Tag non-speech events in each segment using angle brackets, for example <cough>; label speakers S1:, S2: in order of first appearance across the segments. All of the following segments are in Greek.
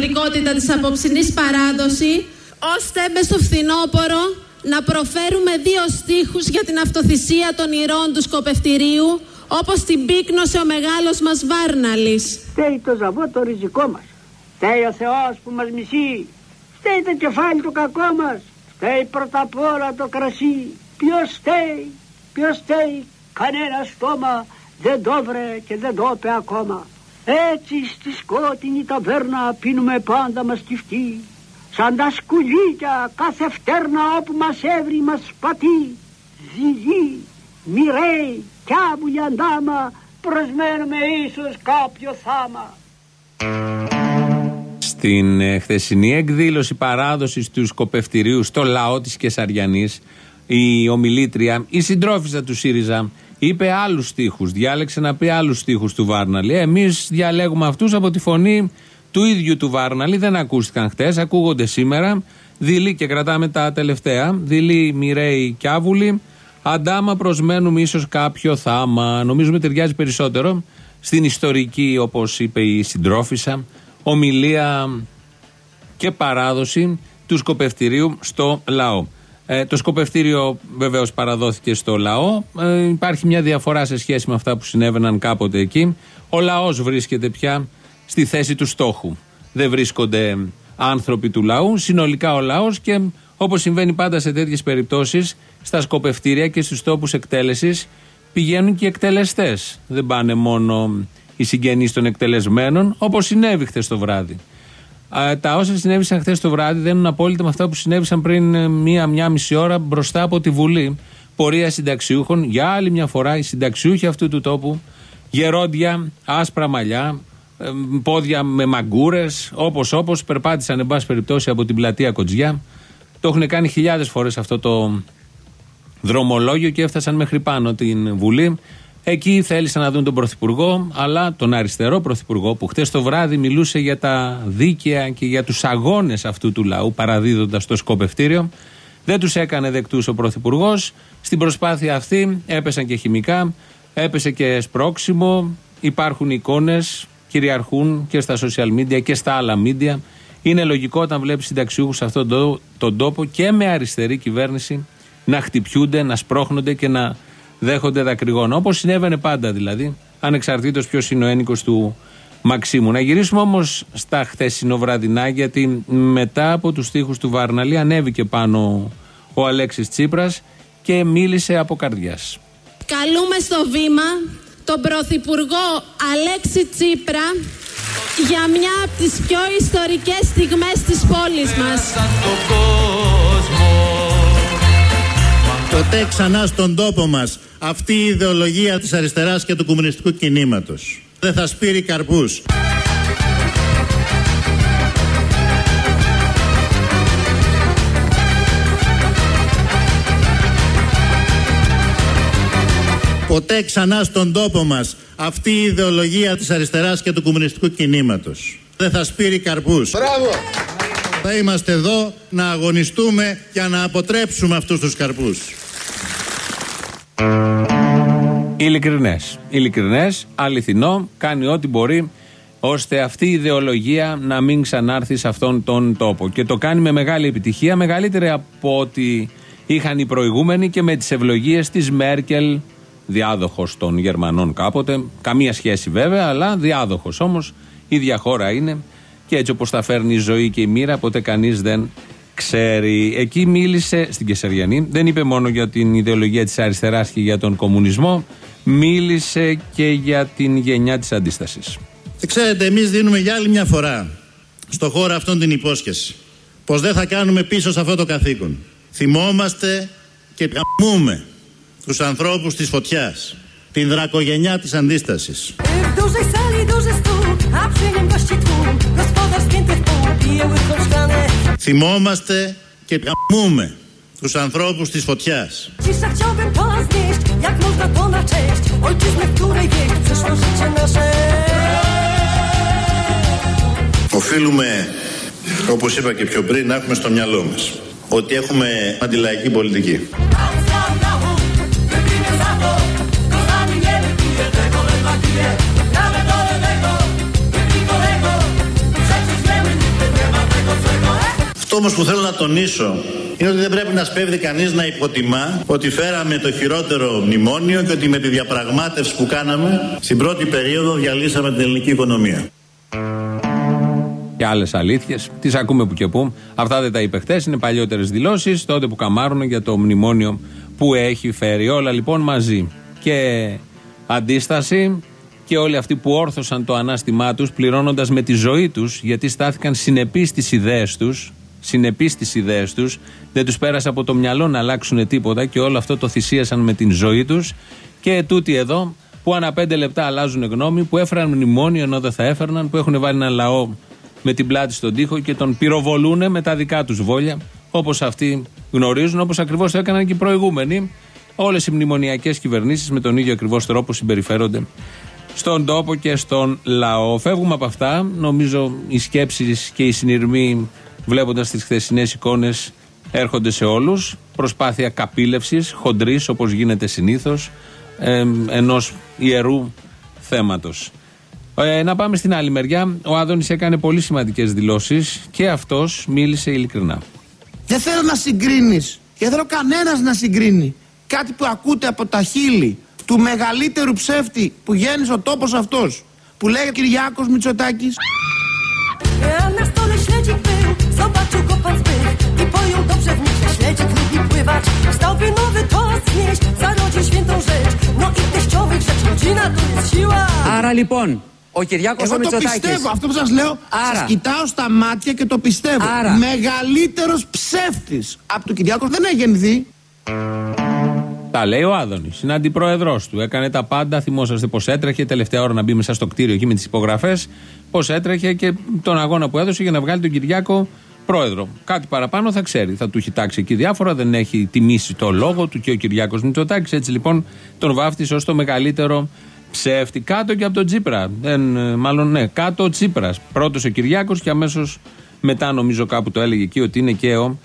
S1: ιστορικότητα της απόψινής παράδοσης, ώστε με στο φθινόπωρο να προφέρουμε δύο στίχους για την αυτοθυσία των ηρών του σκοπευτηρίου, όπως την πύκνωσε ο μεγάλος μας Βάρναλης.
S2: Φταίει το ζαβό το ριζικό μας. Φταίει ο Θεός που μας μισεί. Φταίει το κεφάλι το κακό μας. Φταίει πρώτα απ' όλα το κρασί. Ποιος φταίει, ποιος φταίει, κανένα στόμα δεν το βρε και δεν το είπε ακόμα. Έτσι στη σκότεινη ταβέρνα πίνουμε πάντα μας κυφτή. Σαν τα σκουλίκια κάθε φτέρνα όπου μας έβρι μας πατεί. Ζυγί, μοιραίοι, κιάβουλια αντάμα προσμένουμε ίσως κάποιο θάμα.
S3: Στην ε, χθεσινή εκδήλωση παράδοσης του σκοπευτηρίου στο λαό της Κεσαριανής η ομιλήτρια, η συντρόφισσα του ΣΥΡΙΖΑ είπε άλλους στίχους. Διάλεξε να πει άλλους στίχους του Βάρναλη. Εμείς διαλέγουμε αυτούς από τη φωνή του ίδιου του Βάρναλη. Δεν ακούστηκαν χτες, ακούγονται σήμερα. Δειλή και κρατάμε τα τελευταία. Δειλή Μιρέη Κιάβουλη. Αντάμα προσμένουμε ίσως κάποιο θάμα. Νομίζουμε ταιριάζει περισσότερο στην ιστορική, όπως είπε η συντρόφισσα, ομιλία και παράδοση του σκοπευτηρίου στο λαό. Ε, το σκοπευτήριο βεβαίως παραδόθηκε στο λαό. Ε, υπάρχει μια διαφορά σε σχέση με αυτά που συνέβαιναν κάποτε εκεί. Ο λαός βρίσκεται πια στη θέση του στόχου. Δεν βρίσκονται άνθρωποι του λαού, συνολικά ο λαός και όπως συμβαίνει πάντα σε τέτοιες περιπτώσεις, στα σκοπευτήρια και στους τόπους εκτέλεσης πηγαίνουν και οι εκτελεστές. Δεν πάνε μόνο οι συγγενείς των εκτελεσμένων, όπως συνέβη χθες το βράδυ τα όσα συνέβησαν χθες το βράδυ δεν είναι απόλυτα με αυτά που συνέβησαν πριν ε, μία-μία μισή ώρα μπροστά από τη Βουλή. Πορεία συνταξιούχων. Για άλλη μια φορά οι συνταξιούχοι αυτού του τόπου, γερόντια, άσπρα μαλλιά, ε, πόδια με μαγκούρες, όπως όπως περπάτησαν εν πάση περιπτώσει από την πλατεία Κοτζιά. Το έχουν κάνει χιλιάδες φορές αυτό το δρομολόγιο και έφτασαν μέχρι πάνω την Βουλή. Εκεί θέλησαν να δουν τον Πρωθυπουργό, αλλά τον αριστερό Πρωθυπουργό που χτε το βράδυ μιλούσε για τα δίκαια και για τους αγώνες αυτού του λαού, παραδίδοντας το σκοπευτήριο. Δεν τους έκανε δεκτούς ο Πρωθυπουργός. Στην προσπάθεια αυτή έπεσαν και χημικά, έπεσε και σπρόξιμο. Υπάρχουν εικόνες, κυριαρχούν και στα social media και στα άλλα media. Είναι λογικό όταν βλέπεις συνταξιούχους σε αυτόν τον τόπο και με αριστερή κυβέρνηση να χτυπιούνται, να σπρώχνονται και να δέχονται δακρυγόνα. Όπως συνέβαινε πάντα δηλαδή, ανεξαρτήτως ποιος είναι ο ένικος του Μαξίμου. Να γυρίσουμε όμως στα χθεσινοβραδινά, γιατί μετά από τους τοίχου του Βαρναλή ανέβηκε πάνω ο Αλέξης Τσίπρας και μίλησε από καρδιάς.
S1: Καλούμε στο βήμα τον Πρωθυπουργό Αλέξη Τσίπρα για μια από τις πιο ιστορικές στιγμές της πόλης μας.
S4: Ποτέ ξανά στον τόπο μας αυτή η ιδεολογία της αριστεράς και του κομμουνιστικού κινήματος. Δεν θα σπείρει καρπούς. Ποτέ ξανά στον τόπο μας αυτή η ιδεολογία της αριστεράς και του κομμουνιστικού κινήματος. Δεν θα σπείρει καρπούς.
S5: Μπράβο!
S4: Θα είμαστε εδώ να αγωνιστούμε για να αποτρέψουμε αυτούς τους καρπούς.
S3: Ειλικρινές. Ειλικρινές, αληθινό, κάνει ό,τι μπορεί ώστε αυτή η ιδεολογία να μην ξανάρθει σε αυτόν τον τόπο. Και το κάνει με μεγάλη επιτυχία, μεγαλύτερη από ό,τι είχαν οι προηγούμενοι και με τις ευλογίες της Μέρκελ, διάδοχος των Γερμανών κάποτε. Καμία σχέση βέβαια, αλλά διάδοχος όμως. ίδια χώρα είναι. Και έτσι όπως τα φέρνει η ζωή και η μοίρα, ποτέ κανείς δεν ξέρει. Εκεί μίλησε στην Κεσαριανή. Δεν είπε μόνο για την ιδεολογία της αριστεράς και για τον κομμουνισμό μίλησε και για την γενιά της αντίστασης.
S4: Και ξέρετε, εμείς δίνουμε για άλλη μια φορά στο χώρο αυτόν την υπόσχεση πως δεν θα κάνουμε πίσω σε αυτό το καθήκον. Θυμόμαστε και γαμούμε τους ανθρώπους της φωτιάς, την δρακογενιά της αντίστασης. Θυμόμαστε και γαμούμε τους ανθρώπους της φωτιάς. Οφείλουμε, όπως είπα και πιο πριν, να έχουμε στο μυαλό μας ότι έχουμε αντιλαϊκή πολιτική. Όμως που θέλω να τονίσω είναι ότι δεν πρέπει να σπέβδει κανείς να υποτιμά ότι φέραμε το χειρότερο μνημόνιο και ότι με τη διαπραγμάτευση που κάναμε στην πρώτη περίοδο διαλύσαμε την ελληνική οικονομία.
S3: Και άλλες αλήθειες, τις ακούμε που και που. Αυτά δεν τα είπε χθες, είναι παλιότερες δηλώσεις, τότε που καμάρουν για το μνημόνιο που έχει φέρει. Όλα λοιπόν μαζί. Και αντίσταση και όλοι αυτοί που όρθωσαν το ανάστημά τους, πληρώνοντας με τη ζωή τους, γιατί στάθηκαν συνεπείς στις ιδέες τους, συνεπείς στι ιδέες τους, δεν τους πέρασε από το μυαλό να αλλάξουν τίποτα και όλο αυτό το θυσίασαν με την ζωή τους. Και τούτοι εδώ που ανά πέντε λεπτά αλλάζουν γνώμη, που έφεραν μνημόνιο ενώ δεν θα έφερναν, που έχουν βάλει ένα λαό με την πλάτη στον τοίχο και τον πυροβολούν με τα δικά τους βόλια, όπως αυτοί γνωρίζουν, όπως ακριβώς το έκαναν και οι προηγούμενοι. Όλες οι μνημονιακές κυβερνήσεις με τον ίδιο ακριβώς τρόπο συμπεριφέρονται στον τόπο και στον λαό. Φεύγουμε από αυτά. Νομίζω οι σκέψεις και οι συνειρμοί, βλέποντας τις χθεσινές εικόνες, έρχονται σε όλους. Προσπάθεια καπήλευσης, χοντρής όπως γίνεται συνήθως, ε, ενός ιερού θέματος. Ε, να πάμε στην άλλη μεριά. Ο Άδωνης έκανε πολύ σημαντικές δηλώσεις και αυτός μίλησε ειλικρινά.
S5: Δεν θέλω να συγκρίνεις και δεν θέλω κανένας να συγκρίνει κάτι που ακούτε από τα χείλη του μεγαλύτερου ψεύτη που γέννησε ο τόπος αυτός που λέγεται Κυριάκος Μητσοτάκης
S6: Άρα λοιπόν ο Κυριάκος
S5: Εγώ
S6: ο
S5: το
S6: Μητσοτάκης
S5: πιστεύω, αυτό που σας λέω
S6: Άρα.
S5: Σας κοιτάω στα μάτια και το πιστεύω
S6: Άρα.
S5: Μεγαλύτερος ψεύτης από τον Κυριάκο δεν έχει γεννηθεί
S3: Τα λέει ο Άδωνης. Είναι αντιπρόεδρός του. Έκανε τα πάντα. Θυμόσαστε πώς έτρεχε. Τελευταία ώρα να μπει μέσα στο κτίριο εκεί με τις υπογραφές. Πώς έτρεχε και τον αγώνα που έδωσε για να βγάλει τον Κυριάκο πρόεδρο. Κάτι παραπάνω θα ξέρει. Θα του έχει τάξει εκεί διάφορα. Δεν έχει τιμήσει το λόγο του και ο Κυριάκος Μητσοτάκης. Έτσι λοιπόν τον βάφτισε ως το μεγαλύτερο ψεύτη. Κάτω και από τον Τσίπρα. Δεν, ε, μάλλον ναι, κάτω ο Τσίπρας. Πρώτος ο Κυριάκος και αμέσως μετά νομίζω κάπου το έλεγε εκεί ότι είναι και ο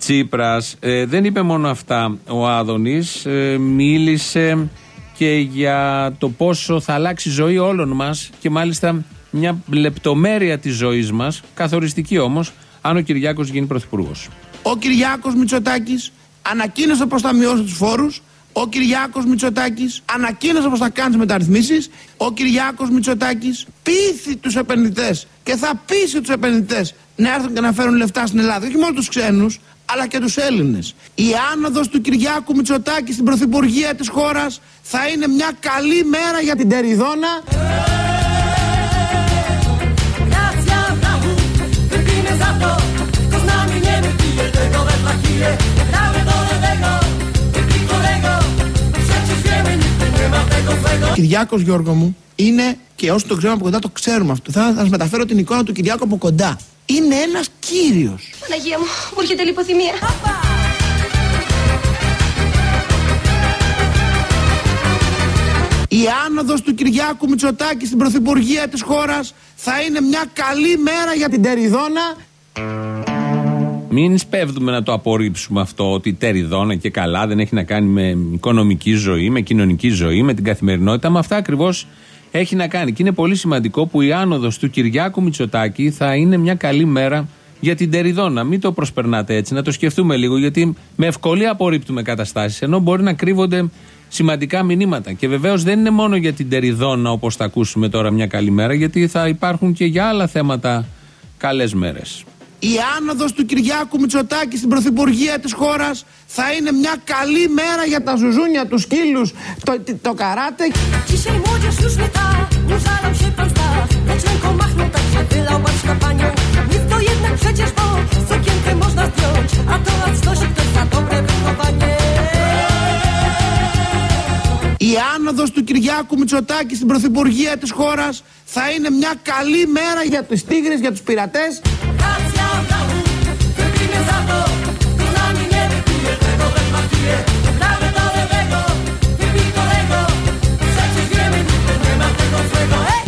S3: Τσίπρας. Ε, δεν είπε μόνο αυτά ο Άδωνης, ε, μίλησε και για το πόσο θα αλλάξει η ζωή όλων μας και μάλιστα μια λεπτομέρεια της ζωής μας, καθοριστική όμως, αν ο Κυριάκος γίνει πρωθυπουργός.
S5: Ο Κυριάκος Μητσοτάκης ανακοίνωσε πως θα μειώσει τους φόρους. Ο Κυριάκος Μητσοτάκης ανακοίνωσε πως θα κάνει τις μεταρρυθμίσεις. Ο Κυριάκος Μητσοτάκης πείθει τους επενδυτές και θα πείσει τους επενδυτές να έρθουν και να φέρουν λεφτά στην Ελλάδα. Όχι μόνο τους ξένους, αλλά και τους Έλληνες. Η άνοδος του Κυριάκου Μητσοτάκη στην πρωθυπουργία της χώρας θα είναι μια καλή μέρα για την Τεριδόνα.
S7: Racja brachu, wypijmy za to, kto z nami nie wypije tego we flakije. Gramy do lewego, wypij kolego, przecież wiemy, nigdy nie ma tego złego.
S5: Κυριάκος Γιώργο μου είναι και όσοι το ξέρουμε από κοντά το ξέρουμε αυτό. Θα σας μεταφέρω την εικόνα του Κυριάκου από κοντά. Είναι ένας κύριος.
S8: Παναγία μου, μου έρχεται λιποθυμία.
S5: Η άνοδος του Κυριάκου Μητσοτάκη στην πρωθυπουργία της χώρας θα είναι μια καλή μέρα για την Τεριδόνα.
S3: Μην σπέβδουμε να το απορρίψουμε αυτό ότι τεριδόνα και καλά δεν έχει να κάνει με οικονομική ζωή, με κοινωνική ζωή, με την καθημερινότητα. Με αυτά ακριβώς έχει να κάνει. Και είναι πολύ σημαντικό που η άνοδος του Κυριάκου Μητσοτάκη θα είναι μια καλή μέρα για την τεριδόνα. Μην το προσπερνάτε έτσι, να το σκεφτούμε λίγο, γιατί με ευκολία απορρίπτουμε καταστάσεις, ενώ μπορεί να κρύβονται σημαντικά μηνύματα. Και βεβαίως δεν είναι μόνο για την τεριδόνα, όπως θα ακούσουμε τώρα μια καλή μέρα, γιατί θα υπάρχουν και για άλλα θέματα καλές μέρες.
S5: Η άνοδος του Κυριάκου Μητσοτάκη στην πρωθυπουργία της χώρας θα είναι μια καλή μέρα για τα ζουζούνια, τους σκύλους, το, το καράτε.
S7: Dzisiaj młodzież już nie ta, nie żalał się pan Stach, lecz ręką machnął tak, że wylał barszka panią. Nic to jednak przecież, bo sukienkę można zdjąć, a to znosi ktoś za dobre wychowanie.
S5: Η άνοδος του Κυριάκου Μητσοτάκη στην πρωθυπουργία της χώρας θα είναι μια καλή μέρα για τους τίγρες, για τους πειρατές.
S7: Racja brachu, wypijmy za to, kto z nami nie wypije tego we flakije. Gramy do lewego, wypij kolego, przecież wiemy, nigdy nie ma tego złego. Hej!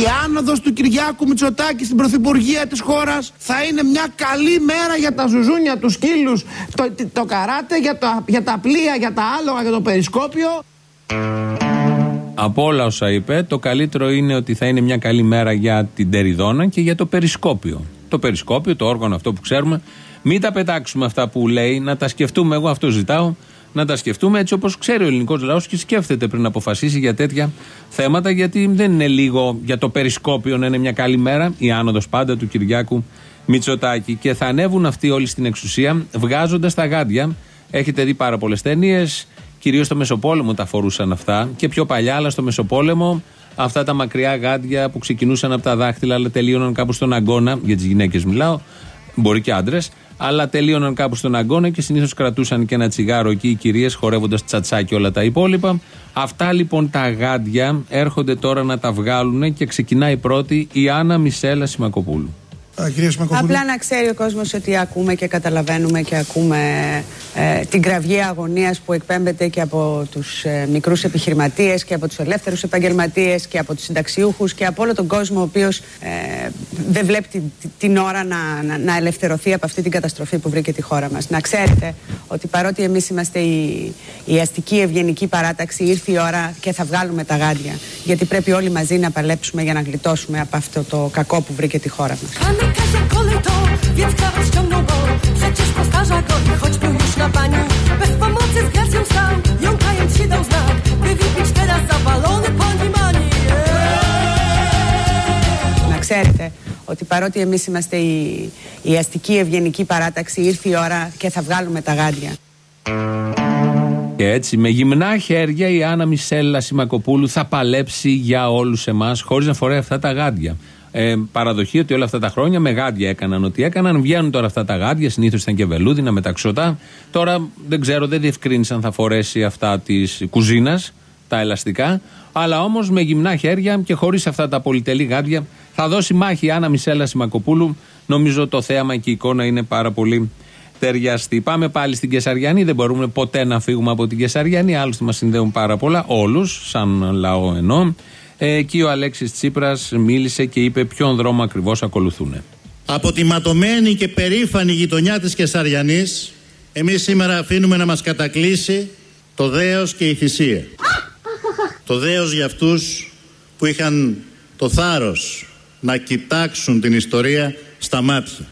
S5: Η άνοδος του Κυριάκου Μητσοτάκη στην πρωθυπουργία της χώρας θα είναι μια καλή μέρα για τα ζουζούνια, τους σκύλους, το, το καράτε, για, τα για τα πλοία, για τα άλογα, για το περισκόπιο.
S3: Από όλα όσα είπε, το καλύτερο είναι ότι θα είναι μια καλή μέρα για την Τεριδόνα και για το περισκόπιο. Το περισκόπιο, το όργανο αυτό που ξέρουμε. Μην τα πετάξουμε αυτά που λέει, να τα σκεφτούμε. Εγώ αυτό ζητάω. Να τα σκεφτούμε έτσι όπως ξέρει ο ελληνικός λαός και σκέφτεται πριν αποφασίσει για τέτοια θέματα. Γιατί δεν είναι λίγο για το περισκόπιο να είναι μια καλή μέρα, η άνοδος πάντα του Κυριάκου Μητσοτάκη. Και θα ανέβουν αυτοί όλοι στην εξουσία βγάζοντας τα γάντια. Έχετε δει πάρα πολλές ταινίες, κυρίως στο Μεσοπόλεμο τα φορούσαν αυτά και πιο παλιά, αλλά στο Μεσοπόλεμο αυτά τα μακριά γάντια που ξεκινούσαν από τα δάχτυλα αλλά τελείωναν κάπου στον αγκώνα, για τις γυναίκες μιλάω, μπορεί και άντρες, αλλά τελείωναν κάπου στον αγκώνα και συνήθως κρατούσαν και ένα τσιγάρο εκεί οι κυρίες χορεύοντας τσατσάκι όλα τα υπόλοιπα. Αυτά λοιπόν τα γάντια έρχονται τώρα να τα βγάλουν και ξεκινάει πρώτη η Άννα Μισέλα Σιμακοπούλου.
S9: Απλά να ξέρει ο κόσμος ότι ακούμε και καταλαβαίνουμε και ακούμε ε, την κραυγή αγωνίας που εκπέμπεται και από τους ε, μικρούς επιχειρηματίες και από τους ελεύθερους επαγγελματίες και από τους συνταξιούχους και από όλο τον κόσμο ο οποίος ε, δεν βλέπει την, την ώρα να, να, να ελευθερωθεί από αυτή την καταστροφή που βρήκε τη χώρα μας. Να ξέρετε ότι παρότι εμείς είμαστε η, η αστική ευγενική παράταξη ήρθε η ώρα και θα βγάλουμε τα γάντια γιατί πρέπει όλοι μαζί να παλέψουμε για να γλιτώσουμε από αυτό το κακό που βρήκε τη χώρα μας.
S7: Kasia koleto, więc krawat ściągnął go Przecież postarza go i choć był już na pani Bez pomocy z gracją stał, jąkając się dał znak By wypić teraz zawalony po nim ani
S9: Να ξέρετε ότι παρότι εμείς είμαστε η, η αστική ευγενική παράταξη ήρθε η ώρα και θα βγάλουμε τα γάντια.
S3: Και έτσι με γυμνά χέρια η Άννα Μισέλα Σιμακοπούλου θα παλέψει για όλους εμάς χωρίς να φοράει αυτά τα γάντια. Ε, παραδοχή ότι όλα αυτά τα χρόνια με γάντια έκαναν ό,τι έκαναν. Βγαίνουν τώρα αυτά τα γάντια, συνήθως ήταν και βελούδινα μεταξωτά. Τώρα δεν ξέρω, δεν διευκρίνησαν θα φορέσει αυτά της κουζίνας, τα ελαστικά. Αλλά όμως με γυμνά χέρια και χωρίς αυτά τα πολυτελή γάντια θα δώσει μάχη η Άννα Μισέλα Σιμακοπούλου. Νομίζω το θέαμα και η εικόνα είναι πάρα πολύ ταιριαστή. Πάμε πάλι στην Κεσαριανή. Δεν μπορούμε ποτέ να φύγουμε από την Κεσαριανή. Άλλωστε μας συνδέουν πάρα πολλά. Όλους, σαν λαό εννοώ. Ε, εκεί ο Αλέξης Τσίπρας μίλησε και είπε ποιον δρόμο ακριβώς ακολουθούν.
S4: Από τη ματωμένη και περήφανη γειτονιά της Κεσαριανής εμείς σήμερα αφήνουμε να μας κατακλείσει το δέος και η θυσία. το δέος για αυτούς που είχαν το θάρρος να κοιτάξουν την ιστορία στα μάτια.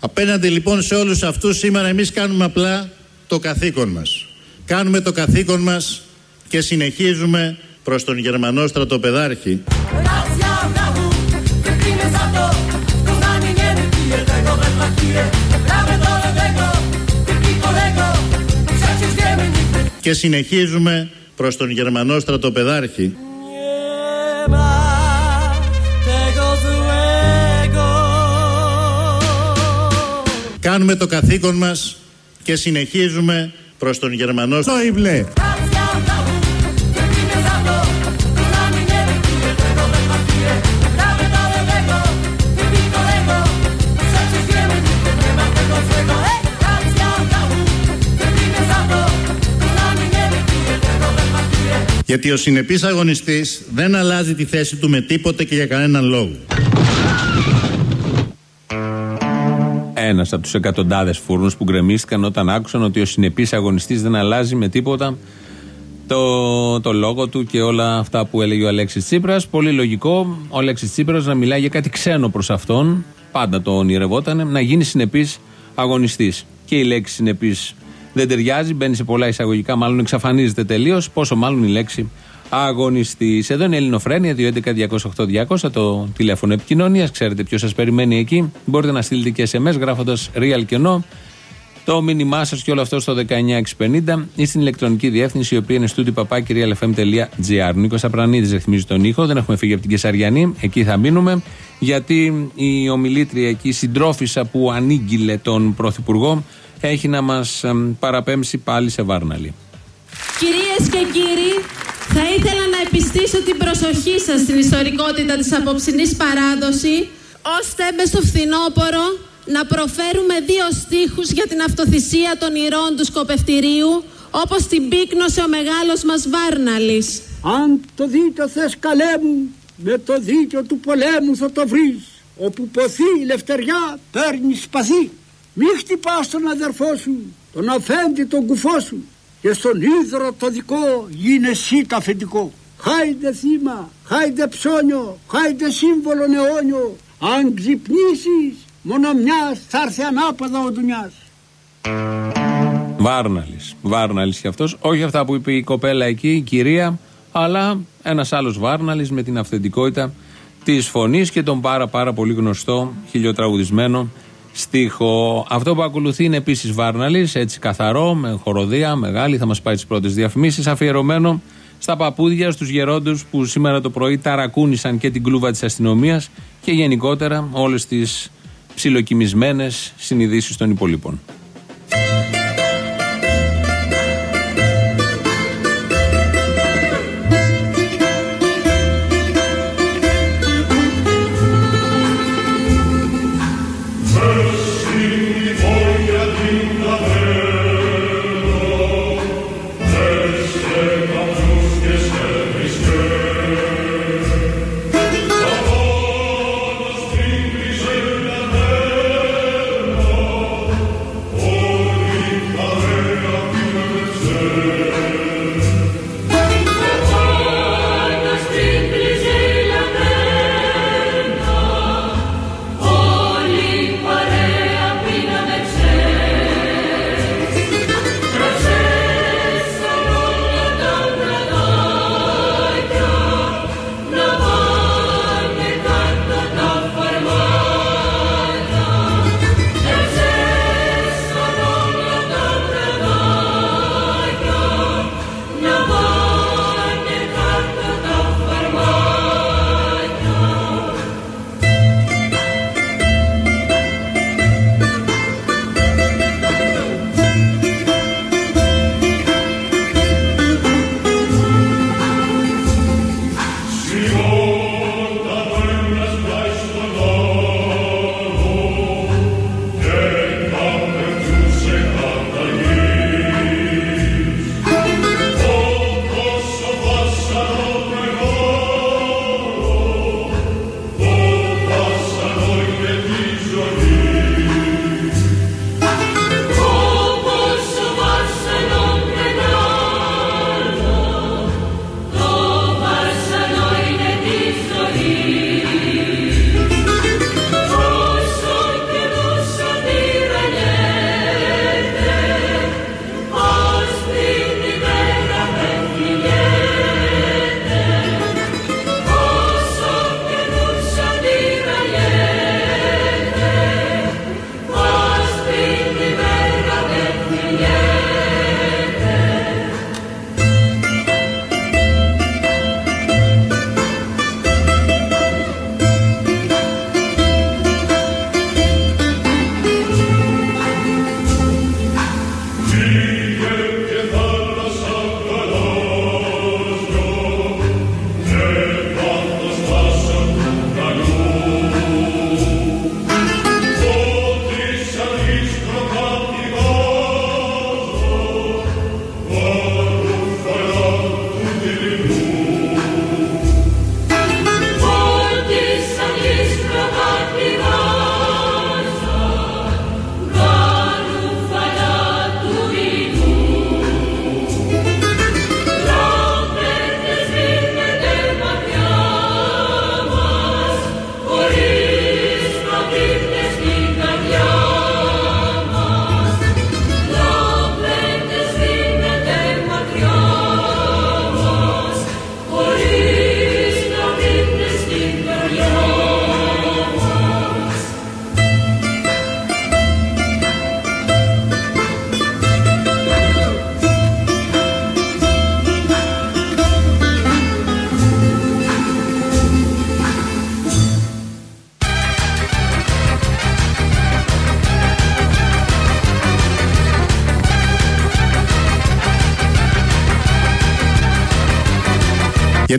S4: Απέναντι λοιπόν σε όλους αυτούς σήμερα εμείς κάνουμε απλά το καθήκον μας. Κάνουμε το καθήκον μας και συνεχίζουμε προς τον Γερμανό στρατοπεδάρχη
S7: Racja brachu, wypijmy za to Kto z nami nie wypije, tego wędla kije Prawy do lewego, wypij kolego Przecież wiemy nigdy
S4: και συνεχίζουμε προς τον Γερμανό στρατοπεδάρχη
S7: nie ma tego złego
S4: Κάνουμε το καθήκον μας και συνεχίζουμε προς τον Γερμανό
S5: Σόιμπλε.
S4: Γιατί ο συνεπής αγωνιστής δεν αλλάζει τη θέση του με τίποτε και για κανέναν λόγο.
S3: Ένας από τους εκατοντάδες φούρνους που γκρεμίστηκαν όταν άκουσαν ότι ο συνεπής αγωνιστής δεν αλλάζει με τίποτα το, το λόγο του και όλα αυτά που έλεγε ο Αλέξης Τσίπρας. Πολύ λογικό ο Αλέξης Τσίπρας να μιλάει για κάτι ξένο προς αυτόν. Πάντα το ονειρευόταν να γίνει συνεπής αγωνιστής. Και η λέξη συνεπής δεν ταιριάζει, μπαίνει σε πολλά εισαγωγικά, μάλλον εξαφανίζεται τελείως. Πόσο μάλλον η λέξη αγωνιστής. Εδώ είναι η Ελληνοφρένεια, 211-208-200, το τηλέφωνο επικοινωνίας. Ξέρετε ποιος σας περιμένει εκεί. Μπορείτε να στείλετε και SMS γράφοντας real και no το μήνυμά σας και όλο αυτό στο 19650 ή στην ηλεκτρονική διεύθυνση η οποία είναι στούντι παπάκυριαλεφm.gr. Νίκος Απρανίδης ρυθμίζει τον ήχο. Δεν έχουμε φύγει από την Κεσαριανή. Εκεί θα μείνουμε. Γιατί η ομιλήτρια εκεί, η συντρόφισσα που ανήγγειλε τον Πρωθυπουργό, έχει να μας παραπέμψει πάλι σε βάρναλη.
S1: Κυρίες και κύριοι, θα ήθελα να επιστήσω την προσοχή σας στην ιστορικότητα της απόψινής παράδοση, ώστε μες στο φθινόπωρο να προφέρουμε δύο στίχους για την αυτοθυσία των ηρώων του σκοπευτηρίου, όπως την πύκνωσε ο μεγάλος μας Βάρναλης.
S2: Αν το δίκιο θες καλέ μου, με το δίκιο του πολέμου θα το βρεις. Όπου ποθεί η λευτεριά παίρνεις σπαθί. Μη χτυπάς τον αδερφό σου, τον αφέντη τον κουφό σου. Και στον ίδρο το δικό γίνε εσύ το αφεντικό. Χάιντε θύμα, χάιντε ψώνιο, χάιντε σύμβολο αιώνιο. Αν ξυπνήσεις, μόνο μιας θα έρθει ανάποδα ο Ντουνιάς.
S3: Βάρναλης. Βάρναλης κι αυτός. Όχι αυτά που είπε η κοπέλα εκεί, η κυρία, αλλά ένας άλλος Βάρναλης με την αυθεντικότητα της φωνής και τον πάρα πάρα πολύ γνωστό χιλιοτραγουδισμένο στίχο. Αυτό που ακολουθεί είναι επίσης Βάρναλης, έτσι καθαρό, με χοροδία μεγάλη. Θα μας πάει τις πρώτες διαφημίσεις. Αφιερωμένο στα παππούδια, στους γερόντους που σήμερα το πρωί ταρακούνησαν και την κλούβα της αστυνομίας και γενικότερα όλες τις ψιλοκυμισμένε συνειδήσεις των υπολείπων.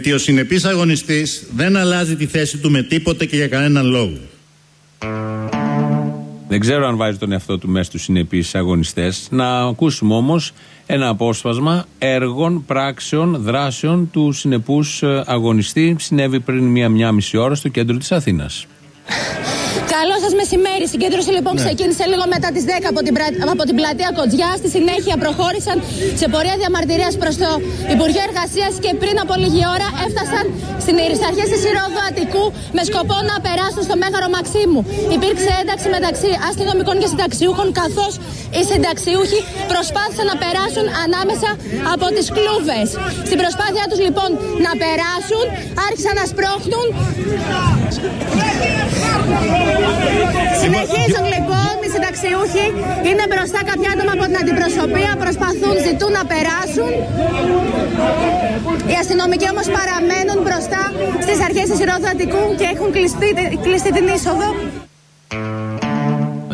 S4: Γιατί ο συνεπής αγωνιστής δεν αλλάζει τη θέση του με τίποτε και για κανέναν λόγο.
S3: Δεν ξέρω αν βάζει τον εαυτό του μέσα στους συνεπείς αγωνιστές. Να ακούσουμε όμως ένα απόσπασμα έργων, πράξεων, δράσεων του συνεπούς αγωνιστή. Συνέβη πριν μία-μία μισή ώρα στο κέντρο της Αθήνας.
S10: Καλό σας μεσημέρι. Η συγκέντρωση λοιπόν
S4: Ναι.
S10: ξεκίνησε λίγο μετά τις 10 από την, πρα- από την πλατεία Κοτζιά. Στη συνέχεια προχώρησαν σε πορεία διαμαρτυρίας προς το Υπουργείο Εργασίας και πριν από λίγη ώρα έφτασαν στην αρχέ τη Ηρόδου Αττικού με σκοπό να περάσουν στο Μέγαρο Μαξίμου. Υπήρξε ένταξη μεταξύ αστυνομικών και συνταξιούχων, καθώς οι συνταξιούχοι προσπάθησαν να περάσουν ανάμεσα από τις κλούβες. Στην προσπάθειά τους λοιπόν να περάσουν, άρχισαν να σπρώχνουν Συνεχίζουν λοιπόν οι συνταξιούχοι. Είναι μπροστά κάποια άτομα από την αντιπροσωπεία. Προσπαθούν, ζητούν να περάσουν. Οι αστυνομικοί όμως παραμένουν μπροστά στις αρχές της Ηρόδου Αττικού και έχουν κλειστεί, κλειστεί την είσοδο.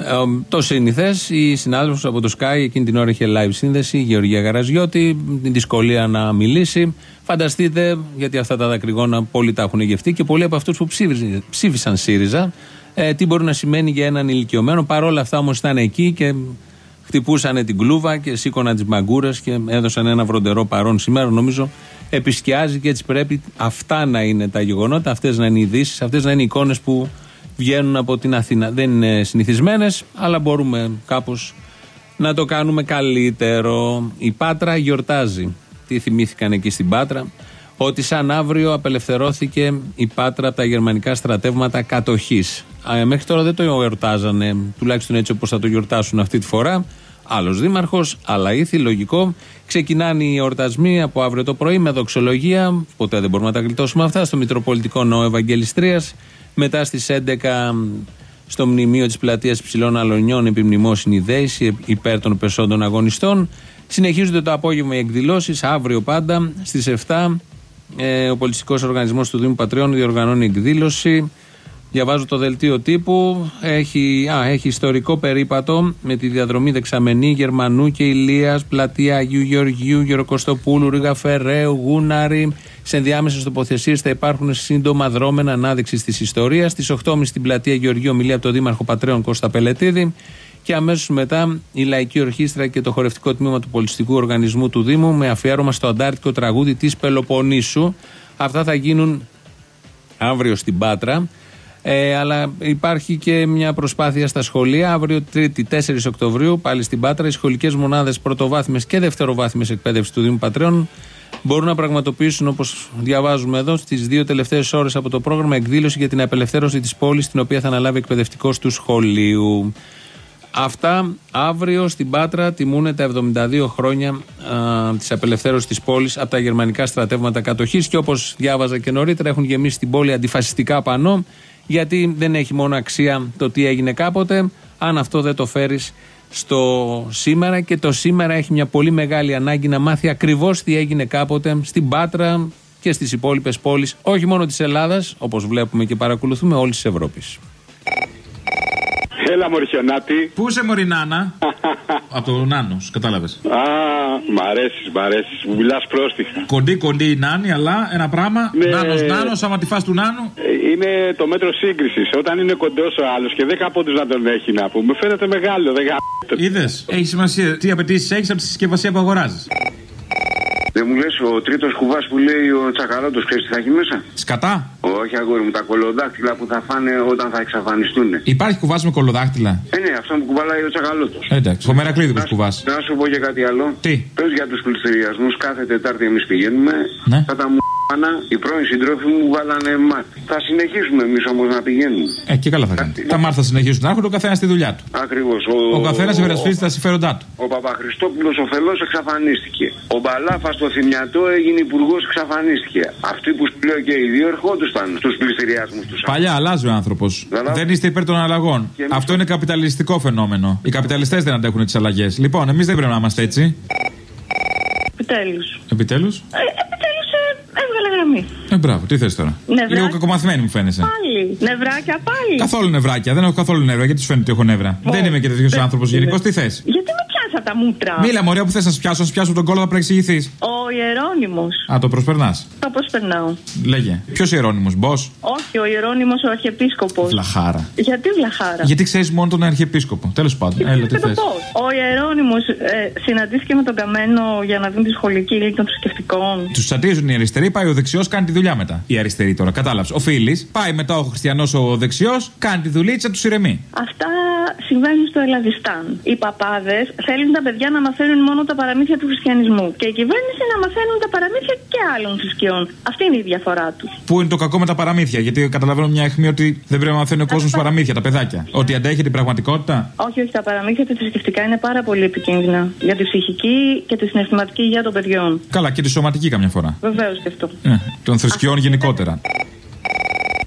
S3: Ε, το σύνηθες, η συνάδελφος από το Sky εκείνη την ώρα είχε live σύνδεση, η Γεωργία Γαραζιώτη, την δυσκολία να μιλήσει. Φανταστείτε, γιατί αυτά τα δακρυγόνα πολλοί τα έχουν γευτεί και πολλοί από αυτούς που ψήφισαν, ψήφισαν ΣΥΡΙΖΑ, ε, τι μπορεί να σημαίνει για έναν ηλικιωμένο. Παρ' όλα αυτά όμως ήταν εκεί και χτυπούσαν την κλούβα και σήκωναν τις μαγκούρες και έδωσαν ένα βροντερό παρόν σήμερα. Νομίζω επισκιάζει και έτσι πρέπει αυτά να είναι τα γεγονότα, αυτές να είναι οι ειδήσεις, αυτές να είναι οι εικόνες που βγαίνουν από την Αθήνα. Δεν είναι συνηθισμένες, αλλά μπορούμε κάπως να το κάνουμε καλύτερο. Η Πάτρα γιορτάζει. Τι θυμήθηκαν εκεί στην Πάτρα; Ότι σαν αύριο απελευθερώθηκε η Πάτρα από τα γερμανικά στρατεύματα κατοχής. Μέχρι τώρα δεν το εορτάζανε, τουλάχιστον έτσι όπως θα το γιορτάσουν αυτή τη φορά. Άλλος δήμαρχος, άλλα ήθη, λογικό. Ξεκινάνε οι εορτασμοί από αύριο το πρωί με δοξολογία. Ποτέ δεν μπορούμε να τα γλιτώσουμε αυτά. Στο Μητροπολιτικό Νόο Ευαγγελιστρίας. Μετά στις 11 στο μνημείο της πλατείας Ψηλών Αλωνιών επιμνημόσυνη δέηση υπέρ των πεσόντων αγωνιστών. Συνεχίζονται το απόγευμα οι εκδηλώσεις, αύριο πάντα στις 7. Ε, ο πολιτιστικός οργανισμός του Δήμου Πατριών διοργανώνει εκδήλωση. Διαβάζω το δελτίο τύπου. Έχει, α, έχει ιστορικό περίπατο με τη διαδρομή δεξαμενή Γερμανού και Ηλίας, πλατεία Αγίου Γεωργίου, Γεροκοστοπούλου, Ρίγα Φεραίου, Γούναρη. Σε ενδιάμεσες τοποθεσίες θα υπάρχουν σύντομα δρόμενα ανάδειξη της ιστορίας. Στις 8.30 στην πλατεία Γεωργίου, ομιλία από τον Δήμαρχο Πατρέων Κώστα Πελετίδη. Και αμέσως μετά η Λαϊκή Ορχήστρα και το χορευτικό τμήμα του Πολιστικού Οργανισμού του Δήμου με αφιέρωμα στο αντάρτικο τραγούδι της Πελοποννήσου. Αυτά θα γίνουν αύριο στην Πάτρα. Ε, αλλά υπάρχει και μια προσπάθεια στα σχολεία. Αύριο, Τρίτη, 4 Οκτωβρίου, πάλι στην Πάτρα, οι σχολικές μονάδες πρωτοβάθμιες και δευτεροβάθμιες εκπαίδευσης του Δήμου Πατρέων μπορούν να πραγματοποιήσουν, όπως διαβάζουμε εδώ, στις δύο τελευταίες ώρες από το πρόγραμμα εκδήλωση για την απελευθέρωση της πόλης, την οποία θα αναλάβει εκπαιδευτικό του σχολείου. Αυτά αύριο στην Πάτρα τιμούν τα 72 χρόνια της απελευθέρωσης της πόλης από τα γερμανικά στρατεύματα κατοχής και όπως διάβαζα και νωρίτερα έχουν γεμίσει την πόλη αντιφασιστικά πανό γιατί δεν έχει μόνο αξία το τι έγινε κάποτε αν αυτό δεν το φέρεις στο σήμερα και το σήμερα έχει μια πολύ μεγάλη ανάγκη να μάθει ακριβώς τι έγινε κάποτε στην Πάτρα και στις υπόλοιπες πόλεις όχι μόνο της Ελλάδας όπως βλέπουμε και παρακολουθούμε όλης της Ευρώπης.
S11: Έλα, Μωριχιονάτη.
S12: Πού είσαι, Μωρή Νάνα; <laughs> Από το Νάνος, κατάλαβες.
S11: Α, μ' αρέσεις, μ' αρέσεις. Μου μιλάς πρόστιχα.
S12: Κοντή, κοντή η Νάνη, αλλά ένα πράγμα.
S11: Ναι.
S12: Νάνος, Νάνος, άμα τη φας του Νάνου.
S11: Ε, Είναι το μέτρο σύγκρισης. Όταν είναι κοντός ο άλλος και δέκα πόντου να τον έχει να πούμε, φαίνεται μεγάλο. Δεν γα...
S12: Είδες. Έχει σημασία τι απαιτήσεις έχεις από τη συσκευασία που αγοράζεις;
S13: Δεν μου λες ο τρίτος κουβάς που λέει ο Τσακαλώτος, ξέρεις τι θα έχει μέσα;
S12: Σκατά.
S13: Όχι, αγόρι μου, τα κολοδάκτυλα που θα φάνε όταν θα εξαφανιστούν.
S12: Υπάρχει κουβάς με κολοδάκτυλα.
S13: Ε, ναι, αυτό που κουβαλάει ο Τσακαλώτος.
S12: Ε, Εντάξει, το μερακλείδι που κουβάς.
S13: Να σου πω και κάτι άλλο.
S12: Τι;
S13: Πες για τους πληστηριασμούς, κάθε Τετάρτη εμείς πηγαίνουμε.
S12: Ναι.
S13: Θα τα μου οι πρώην συντρόφοι μου βάλανε μάτι. Θα συνεχίσουμε εμεί όμω να πηγαίνουμε.
S12: Ε, και καλά θα κάνει. Τα μάρθα θα συνεχίσουν να έρχονται ο καθένα στη δουλειά του.
S13: Ακριβώ.
S12: Ο καθένα υπερασπίζει τα συμφέροντά του.
S13: Ο Παπαχριστόπουλο ο Φελό εξαφανίστηκε. Ο Μπαλάφα στο Θυμιατό έγινε υπουργό, εξαφανίστηκε. Αυτοί που σου λέω και οι δύο ερχόντουσαν στου πληστηριασμού του.
S12: Παλιά αλλάζει ο άνθρωπο. Δεν είστε υπέρ των αλλαγών. Αυτό είναι καπιταλιστικό φαινόμενο. Οι καπιταλιστέ δεν αντέχουν τι αλλαγέ. Λοιπόν, εμεί δεν πρέπει να είμαστε έτσι.
S14: Επιτέλου.
S12: Επιτέλου.
S14: Επιτέλου έβγαλε γραμμή.
S12: Ε, μπράβο, τι θες τώρα;
S14: Νευράκια.
S12: Λίγο κακομαθημένη μου φαίνεσαι.
S14: Πάλι. Νευράκια πάλι.
S12: Καθόλου νευράκια. Δεν έχω καθόλου νεύρα. Γιατί του φαίνεται ότι έχω νεύρα. Δεν είμαι και τέτοιος άνθρωπος γενικώ. Τι θες;
S14: Γιατί με πιάσα τα μούτρα;
S12: Μίλα, μωρέ, που θες να σε πιάσω, να σε πιάσω τον κόλλο θα πρέπει να εξηγηθεί.
S14: Ιερόνιμο.
S12: Α, το προσπερνάς;
S14: Το προσπερνάω.
S12: Λέγε. Ποιος Ιερόνιμο, Μπό.
S14: Όχι, ο Ιερόνιμο ο Αρχιεπίσκοπος.
S12: Βλαχάρα.
S14: Γιατί βλαχάρα;
S12: Γιατί ξέρεις μόνο τον Αρχιεπίσκοπο. Τέλος πάντων. Έλα, τι
S14: Θα το
S12: θες.
S14: πω. Ο Ιερόνιμο ε, συναντήθηκε με τον Καμένο για να δουν τη σχολική ύλη των θρησκευτικών.
S12: Τους τσατίζουν οι αριστεροί, πάει ο δεξιός, κάνει τη δουλειά μετά. Η αριστερή τώρα, κατάλαβες. Ο Φίλης, πάει μετά ο χριστιανός ο δεξιός, κάνει τη δουλίτσα, τους ηρεμεί.
S14: Αυτά συμβαίνουν στο Ελλαδιστάν. Οι παπάδες θέλουν τα παιδιά να μαθαίνουν μόνο τα παραμύθια του χριστιανισμού. Και η κυβέρνηση να μαθαίνουν τα παραμύθια και άλλων θρησκειών. Αυτή είναι η διαφορά τους.
S12: Πού είναι το κακό με τα παραμύθια, γιατί καταλαβαίνω μια αιχμή ότι δεν πρέπει να μαθαίνει ο κόσμος παραμύθια, τα παιδάκια. Ότι αντέχει την πραγματικότητα.
S14: Όχι, όχι, τα παραμύθια τα θρησκευτικά είναι πάρα πολύ επικίνδυνα για τη ψυχική και τη συναισθηματική υγεία των παιδιών.
S12: Καλά, και τη σωματική καμιά φορά.
S14: Βεβαίως και αυτό.
S12: Ε, των θρησκειών γενικότερα.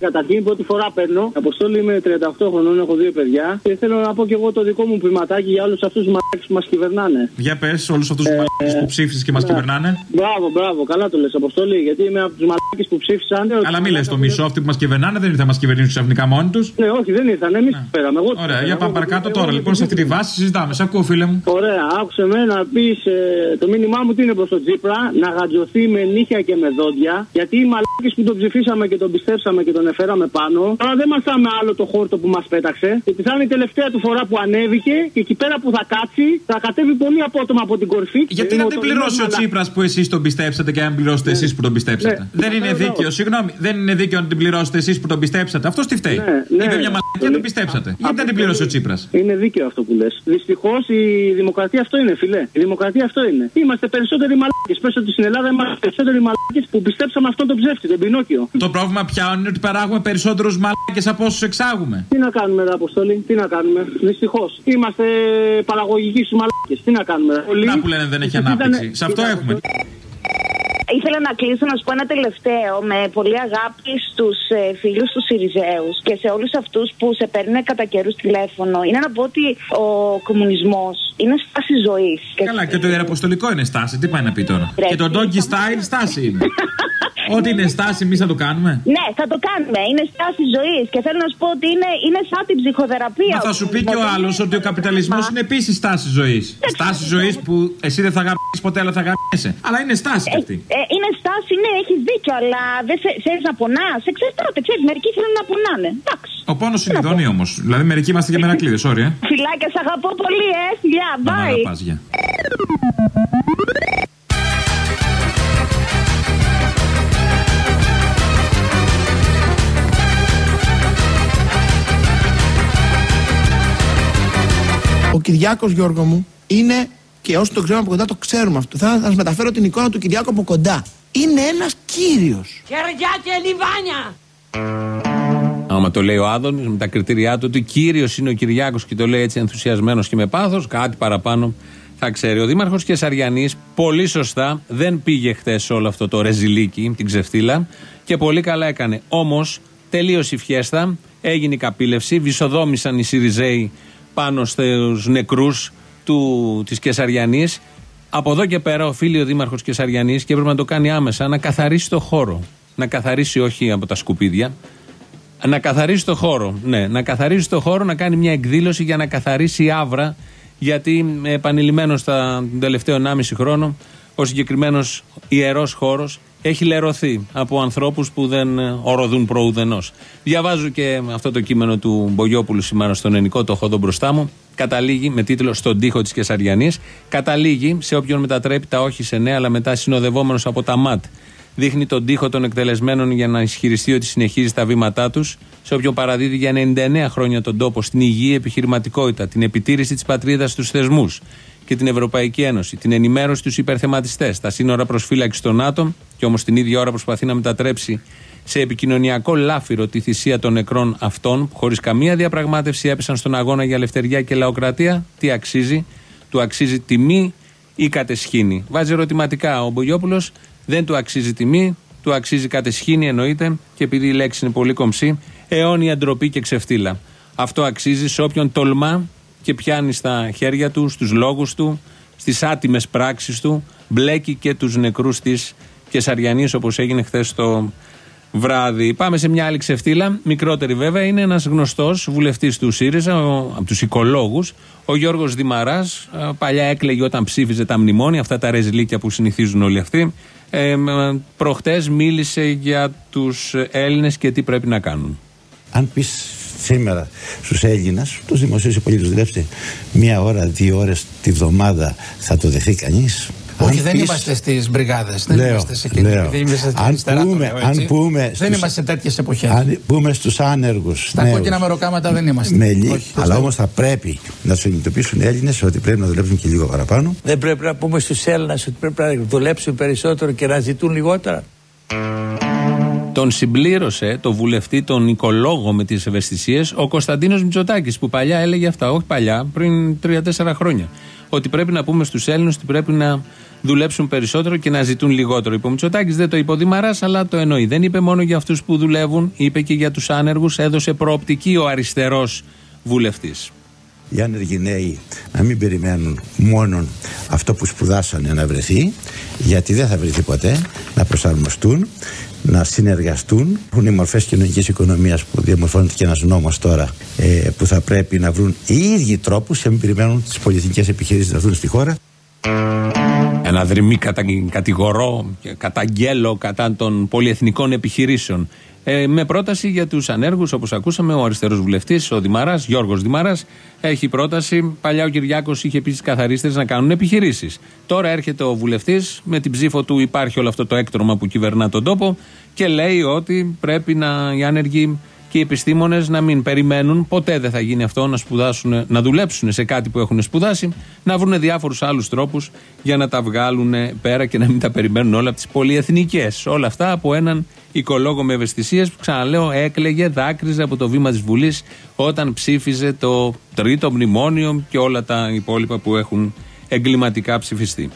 S15: Καταρχήν πρώτη φορά παίρνω. Αποστόλη είμαι 38 χρονών, έχω δύο παιδιά. Και θέλω να πω και εγώ το δικό μου ποιηματάκι για όλους αυτούς τους μαλάκες που μας κυβερνάνε.
S12: Για πες, όλους αυτούς τους μαλάκες που ψήφισες και μας
S15: ναι.
S12: κυβερνάνε.
S15: Μπράβο, μπράβο, καλά το λες, Αποστόλη, γιατί είμαι από τους μαλάκες που ψήφισαν.
S12: Αλλά μην λες το μισό, αυτοί που μας κυβερνάνε δεν ήρθαν να μας κυβερνήσουν ξαφνικά μόνοι τους.
S15: Ναι, όχι, δεν ήρθαν, εμείς του πέραμε. Εγώ τους
S12: Ωραία,
S15: πήρα.
S12: για πάμε
S15: Εγώ-
S12: παρακάτω
S15: εγώ-
S12: τώρα. Λοιπόν, σε αυτή τη βάση συζητάμε. Σε ακούω, φίλε μου.
S15: Ωραία, άκουσε με να πεις το μήνυμά μου τι είναι προς τον Τσίπρα να γαντζωθεί με νύχια και με δόντια. Γιατί οι μαλάκες που τον ψηφίσαμε και τον πιστέψαμε και τον εφέραμε πάνω, τώρα δεν μασάμε άλλο το χόρτο που μας πέταξε. Γιατί θα είναι η τελευταία του φορά που ανέβηκε και εκεί πέρα που θα κάτσει θα κατέβει πολύ απότομα από την κορφή.
S12: Γιατί
S15: Είναι
S12: να
S15: ο
S12: την
S15: τολμηρός
S12: πληρώσει ο
S15: μαλάκας.
S12: Τσίπρας που εσείς τον πιστέψατε και αν πληρώσετε εσείς που τον πιστέψατε.
S15: Ναι.
S12: Δεν είναι
S15: Βεβαίως.
S12: δίκαιο, συγγνώμη, δεν είναι δίκαιο να την πληρώσετε εσείς που τον πιστέψατε. Αυτό τι φταίει.
S15: Ναι, ναι.
S12: Είπε μια μαλακία τον πιστέψατε. Γιατί δεν την πληρώσει ο Τσίπρας;
S15: Είναι δίκαιο αυτό που λες. Δυστυχώς η δημοκρατία αυτό είναι, φιλέ. Η δημοκρατία αυτό είναι. Είμαστε περισσότεροι μαλάκε. Πες ότι στην Ελλάδα είμαστε περισσότεροι μαλάκε που πιστέψαμε αυτόν τον ψεύτη, τον Πινόκιο.
S12: Το πρόβλημα πια είναι ότι παράγουμε περισσότερους μαλάκες από όσους εξάγουμε.
S15: Τι να κάνουμε, ρε Αποστόλη, τι να κάνουμε. Δυστυχώς. Είμαστε παραγωγικοί στους μαλάκες. Τι να κάνουμε. ρε. Πολλοί-
S12: Να που λένε δεν έχει
S15: Ήταν-
S12: ανάπτυξη. Σε αυτό
S15: ήταν-
S12: έχουμε.
S16: Ήθελα να κλείσω να σου πω ένα τελευταίο με πολύ αγάπη στου ε, φίλους τους Σιριζέους και σε όλους αυτούς που σε παίρνουν κατά καιρούς τηλέφωνο. Είναι να πω ότι ο κομμουνισμός είναι στάση ζωής.
S12: Καλά, και το ιεραποστολικό είναι στάση. Τι πάει να πει τώρα;
S16: Πρέπει.
S12: Και το doggy style στάση είναι. <laughs> Ό,τι είναι στάση, εμείς θα το κάνουμε.
S16: Ναι, θα το κάνουμε. Είναι στάση ζωής. Και θέλω να σου πω ότι είναι, είναι σαν την ψυχοθεραπεία.
S12: Μα θα
S16: ο
S12: σου πει και ο
S16: κομμουνισμός.
S12: άλλος ότι ο καπιταλισμός είναι επίσης στάση ζωής. Στάση ζωής που εσύ δεν θα γαμίσεις ποτέ, αλλά θα γαμίσει. Αλλά είναι στάση κι αυτή.
S16: Ε, είναι στάση, ναι, έχεις δίκιο, αλλά δεν θε, θέλει να πονάς. Εξαρτάται, ξέρεις, μερικοί θέλουν να πονάνε. Εντάξει.
S12: Ο πόνος συνειδώνει όμως. Δηλαδή, μερικοί είμαστε και μερακλείδε, sorry, ε.
S16: Φιλάκια, σ' αγαπώ πολύ, ε. Φιλιά,
S12: Να μ'
S16: bye.
S12: αγαπάς, γεια.
S5: Ο Κυριάκος Γιώργο μου είναι και όσοι το ξέρουμε από κοντά το ξέρουμε αυτό. Θα σας μεταφέρω την εικόνα του Κυριάκου από κοντά. Είναι ένας κύριος.
S7: Χεριά και λιβάνια.
S3: Άμα το λέει ο Άδωνης με τα κριτήριά του ότι κύριος είναι ο Κυριάκος και το λέει έτσι ενθουσιασμένος και με πάθος, κάτι παραπάνω θα ξέρει. Ο Δήμαρχος Κεσαριανής πολύ σωστά δεν πήγε χθες σε όλο αυτό το ρεζιλίκι, την ξεφτύλα και πολύ καλά έκανε. Όμως τελείωσε η φιέστα, έγινε η καπήλευση, βυσοδόμησαν οι Σιριζέοι πάνω στους νεκρούς της Κεσαριανής. Από εδώ και πέρα οφείλει ο Δήμαρχος Κεσαριανής και έπρεπε να το κάνει άμεσα να καθαρίσει το χώρο. Να καθαρίσει όχι από τα σκουπίδια, να καθαρίσει το χώρο. Ναι, να καθαρίσει το χώρο, να κάνει μια εκδήλωση για να καθαρίσει η άβρα. Γιατί επανειλημμένος στα τον τελευταίο 1,5 χρόνο ο συγκεκριμένος ιερός χώρος έχει λερωθεί από ανθρώπους που δεν ε, οροδούν προουδενός. Διαβάζω και αυτό το κείμενο του Μπογιόπουλου σήμερα στον Ενικό, το έχω εδώ μπροστά μου. Καταλήγει με τίτλο Στον τοίχο της Κεσαριανής. Καταλήγει σε όποιον μετατρέπει τα όχι σε ναι, αλλά μετά συνοδευόμενος από τα ματ δείχνει τον τοίχο των εκτελεσμένων για να ισχυριστεί ότι συνεχίζει τα βήματά τους, σε όποιον παραδίδει για 99 χρόνια τον τόπο στην υγιή επιχειρηματικότητα, την επιτήρηση της πατρίδας στους θεσμούς και την Ευρωπαϊκή Ένωση, την ενημέρωση στου υπερθεματιστές, τα σύνορα προσφύλαξης των ΝΑΤΟ, και όμως την ίδια ώρα προσπαθεί να μετατρέψει σε επικοινωνιακό λάφυρο τη θυσία των νεκρών αυτών, που χωρίς καμία διαπραγμάτευση έπεσαν στον αγώνα για ελευθεριά και λαοκρατία, τι αξίζει, του αξίζει τιμή ή κατεσχήνη; Βάζει ερωτηματικά ο Μπογιόπουλος, δεν του αξίζει τιμή, του αξίζει κατεσχήνη εννοείται, και επειδή η λέξη είναι πολύ κομψή, αιώνια ντροπή και ξεφτύλα. Αυτό αξίζει σε όποιον τολμά και πιάνει στα χέρια του, στους λόγους του, στις άτιμες πράξεις του, μπλέκει και τους νεκρούς της Κεσαριανής όπως έγινε χθες στο βράδυ. Πάμε σε μια άλλη ξεφτύλα, μικρότερη βέβαια. Είναι ένας γνωστός βουλευτής του ΣΥΡΙΖΑ, ο, από τους οικολόγους, ο Γιώργος Δημαράς. Παλιά έκλαιγε όταν ψήφιζε τα μνημόνια, αυτά τα ρεζιλίκια που συνηθίζουν όλοι αυτοί. Ε, Προχτές μίλησε για τους Έλληνες και τι πρέπει να κάνουν.
S17: Αν πεις σήμερα στους Έλληνες, τους δημοσίου υπαλλήλου, δουλέψτε μία ώρα, δύο ώρες τη βδομάδα, θα το δεχθεί κανείς;
S18: Όχι, δεν είμαστε στις μπριγάδες. Δεν
S17: Λέω,
S18: είμαστε σε εκείνη.
S17: λέω.
S18: επειδή είμαστε στην
S17: Αν
S18: αριστερά, το
S17: πούμε-
S18: λέω,
S17: αν
S18: έτσι.
S17: πούμε
S18: Δεν
S17: στους-
S18: είμαστε σε τέτοιες εποχές.
S17: Αν πούμε στους άνεργους.
S18: Στα κόκκινα μεροκάματα δεν είμαστε.
S17: Με λί-
S18: Όχι,
S17: αλλά όμως θα πρέπει να του συνειδητοποιήσουν οι Έλληνες ότι πρέπει να δουλέψουν και λίγο παραπάνω.
S19: Δεν πρέπει να πούμε στους Έλληνες ότι πρέπει να δουλέψουν περισσότερο και να ζητούν λιγότερα.
S3: Τον συμπλήρωσε το βουλευτή, τον οικολόγο με τις ευαισθησίες, ο Κωνσταντίνος Μητσοτάκης, που παλιά έλεγε αυτά. Όχι παλιά, πριν 3-4 χρόνια. Ότι πρέπει να πούμε στους Έλληνες ότι πρέπει να δουλέψουν περισσότερο και να ζητούν λιγότερο. Είπε ο Μητσοτάκης, δεν το είπε ο Δημαράς, αλλά το εννοεί. Δεν είπε μόνο για αυτούς που δουλεύουν, είπε και για τους άνεργους. Έδωσε προοπτική ο αριστερός βουλευτής.
S17: Οι άνεργοι νέοι να μην περιμένουν μόνο αυτό που σπουδάσανε να βρεθεί, γιατί δεν θα βρεθεί ποτέ, να προσαρμοστούν, να συνεργαστούν. Έχουν οι μορφές κοινωνικής οικονομίας που διαμορφώνεται και ένας νόμος τώρα, ε, που θα πρέπει να βρουν οι ίδιοι τρόπους και να μην περιμένουν τις πολυεθνικέ επιχειρήσεις να έρθουν στη χώρα.
S3: Ένα δρυμή κατα... κατηγορώ και καταγγέλω κατά των πολυεθνικών επιχειρήσεων. Ε, με πρόταση για τους ανέργους, όπως ακούσαμε, ο αριστερός βουλευτής, ο Δημαράς, Γιώργος Δημαράς, έχει πρόταση. Παλιά ο Κυριάκος είχε πει στις καθαρίστρε να κάνουν επιχειρήσεις. Τώρα έρχεται ο βουλευτής, με την ψήφο του υπάρχει όλο αυτό το έκτρωμα που κυβερνά τον τόπο και λέει ότι πρέπει να, οι άνεργοι και οι επιστήμονες να μην περιμένουν, ποτέ δεν θα γίνει αυτό, να σπουδάσουν, να δουλέψουν σε κάτι που έχουν σπουδάσει, να βρουν διάφορους άλλους τρόπους για να τα βγάλουν πέρα και να μην τα περιμένουν όλα από τις πολυεθνικές. Όλα αυτά από έναν οικολόγο με ευαισθησίες που ξαναλέω έκλεγε, δάκρυζε από το βήμα της Βουλής όταν ψήφιζε το τρίτο μνημόνιο και όλα τα υπόλοιπα που έχουν εγκληματικά ψηφιστεί.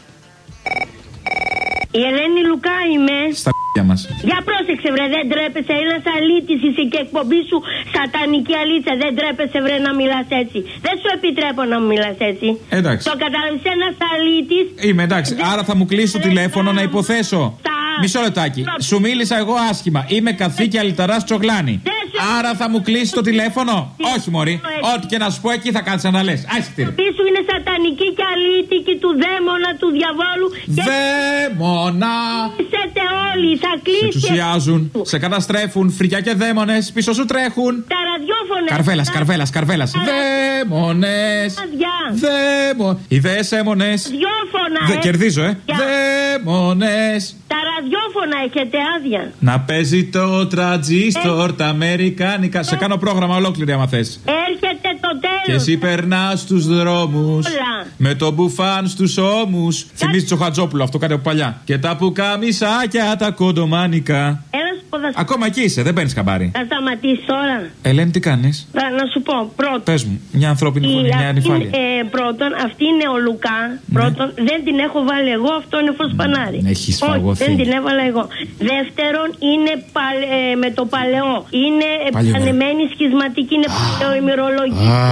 S20: Η Ελένη Λουκά είμαι.
S12: Στα για μας.
S20: Για πρόσεξε βρε, δεν τρέπεσαι. Ένα αλήτη είσαι και εκπομπή σου σατανική αλήτσα. Δεν τρέπεσαι βρε να μιλάς έτσι. Δεν σου επιτρέπω να μου μιλάς έτσι.
S12: Εντάξει.
S20: Το καταλαβαίνεις ένα αλήτη.
S12: Είμαι εντάξει. Άρα θα μου κλείσει το τηλέφωνο να υποθέσω. Μισό λεπτάκι. Σου μίλησα εγώ άσχημα. Είμαι καθήκη αλυταράς τσογλάνη. Άρα θα μου κλείσει το τηλέφωνο; Όχι, Μωρή. Ό,τι και να σου πω εκεί θα κάτσει να λες. Άσχητη. ρε.
S20: Πίσω είναι σατανική και αλήτικη του δαίμονα του διαβόλου. Και
S12: Δαίμονα.
S20: Είσετε όλοι, θα
S12: Σε
S20: κλείσει.
S12: εξουσιάζουν, σε καταστρέφουν, φρικιά και δαίμονες πίσω σου τρέχουν.
S20: Τα ραδιόφωνα.
S12: Καρβέλας, καρβέλας, καρβέλας. Δαίμονες. Δαίμονε. Οι δαίμονε.
S20: Ραδιόφωνα.
S12: Δε,
S20: ε.
S12: κερδίζω, ε.
S20: Για-
S12: Δαίμονες.
S20: Τα ραδιόφωνα έχετε άδεια.
S12: Να παίζει το τραντζίστορ, τα αμερικάνικα. Σε κάνω πρόγραμμα ολόκληρη άμα θες.
S20: Έρχεται το τέλο.
S12: Και εσύ περνάς στους δρόμους.
S20: Όλα.
S12: Με το μπουφάν στους ώμους. Θυμίζεις το Χατζόπουλο αυτό κάτι από παλιά. Και τα πουκαμισάκια τα κοντομάνικα.
S20: Έλα σου πω, θα,
S12: Ακόμα εκεί είσαι, δεν παίρνεις καμπάρι.
S20: θα σταματήσεις τώρα.
S12: Ελένη, τι κάνεις;
S20: Θα, να σου πω, πρώτον.
S12: Πες μου, μια ανθρώπινη φωνή, μια
S20: αυτή,
S12: ανυφάλεια.
S20: ε, πρώτον, αυτή είναι ο Λουκά. Πρώτον, δεν την έχω βάλει εγώ, αυτό είναι φως πανάρι.
S12: Έχεις
S20: Όχι,
S12: φαγωθεί.
S20: δεν την έβαλα εγώ. Δεύτερον, είναι παλαι- ε, με το παλαιό. Είναι
S12: Παλιό, ναι.
S20: πανεμένη σχισματική, είναι παλαιό ημερολογή.
S12: Α,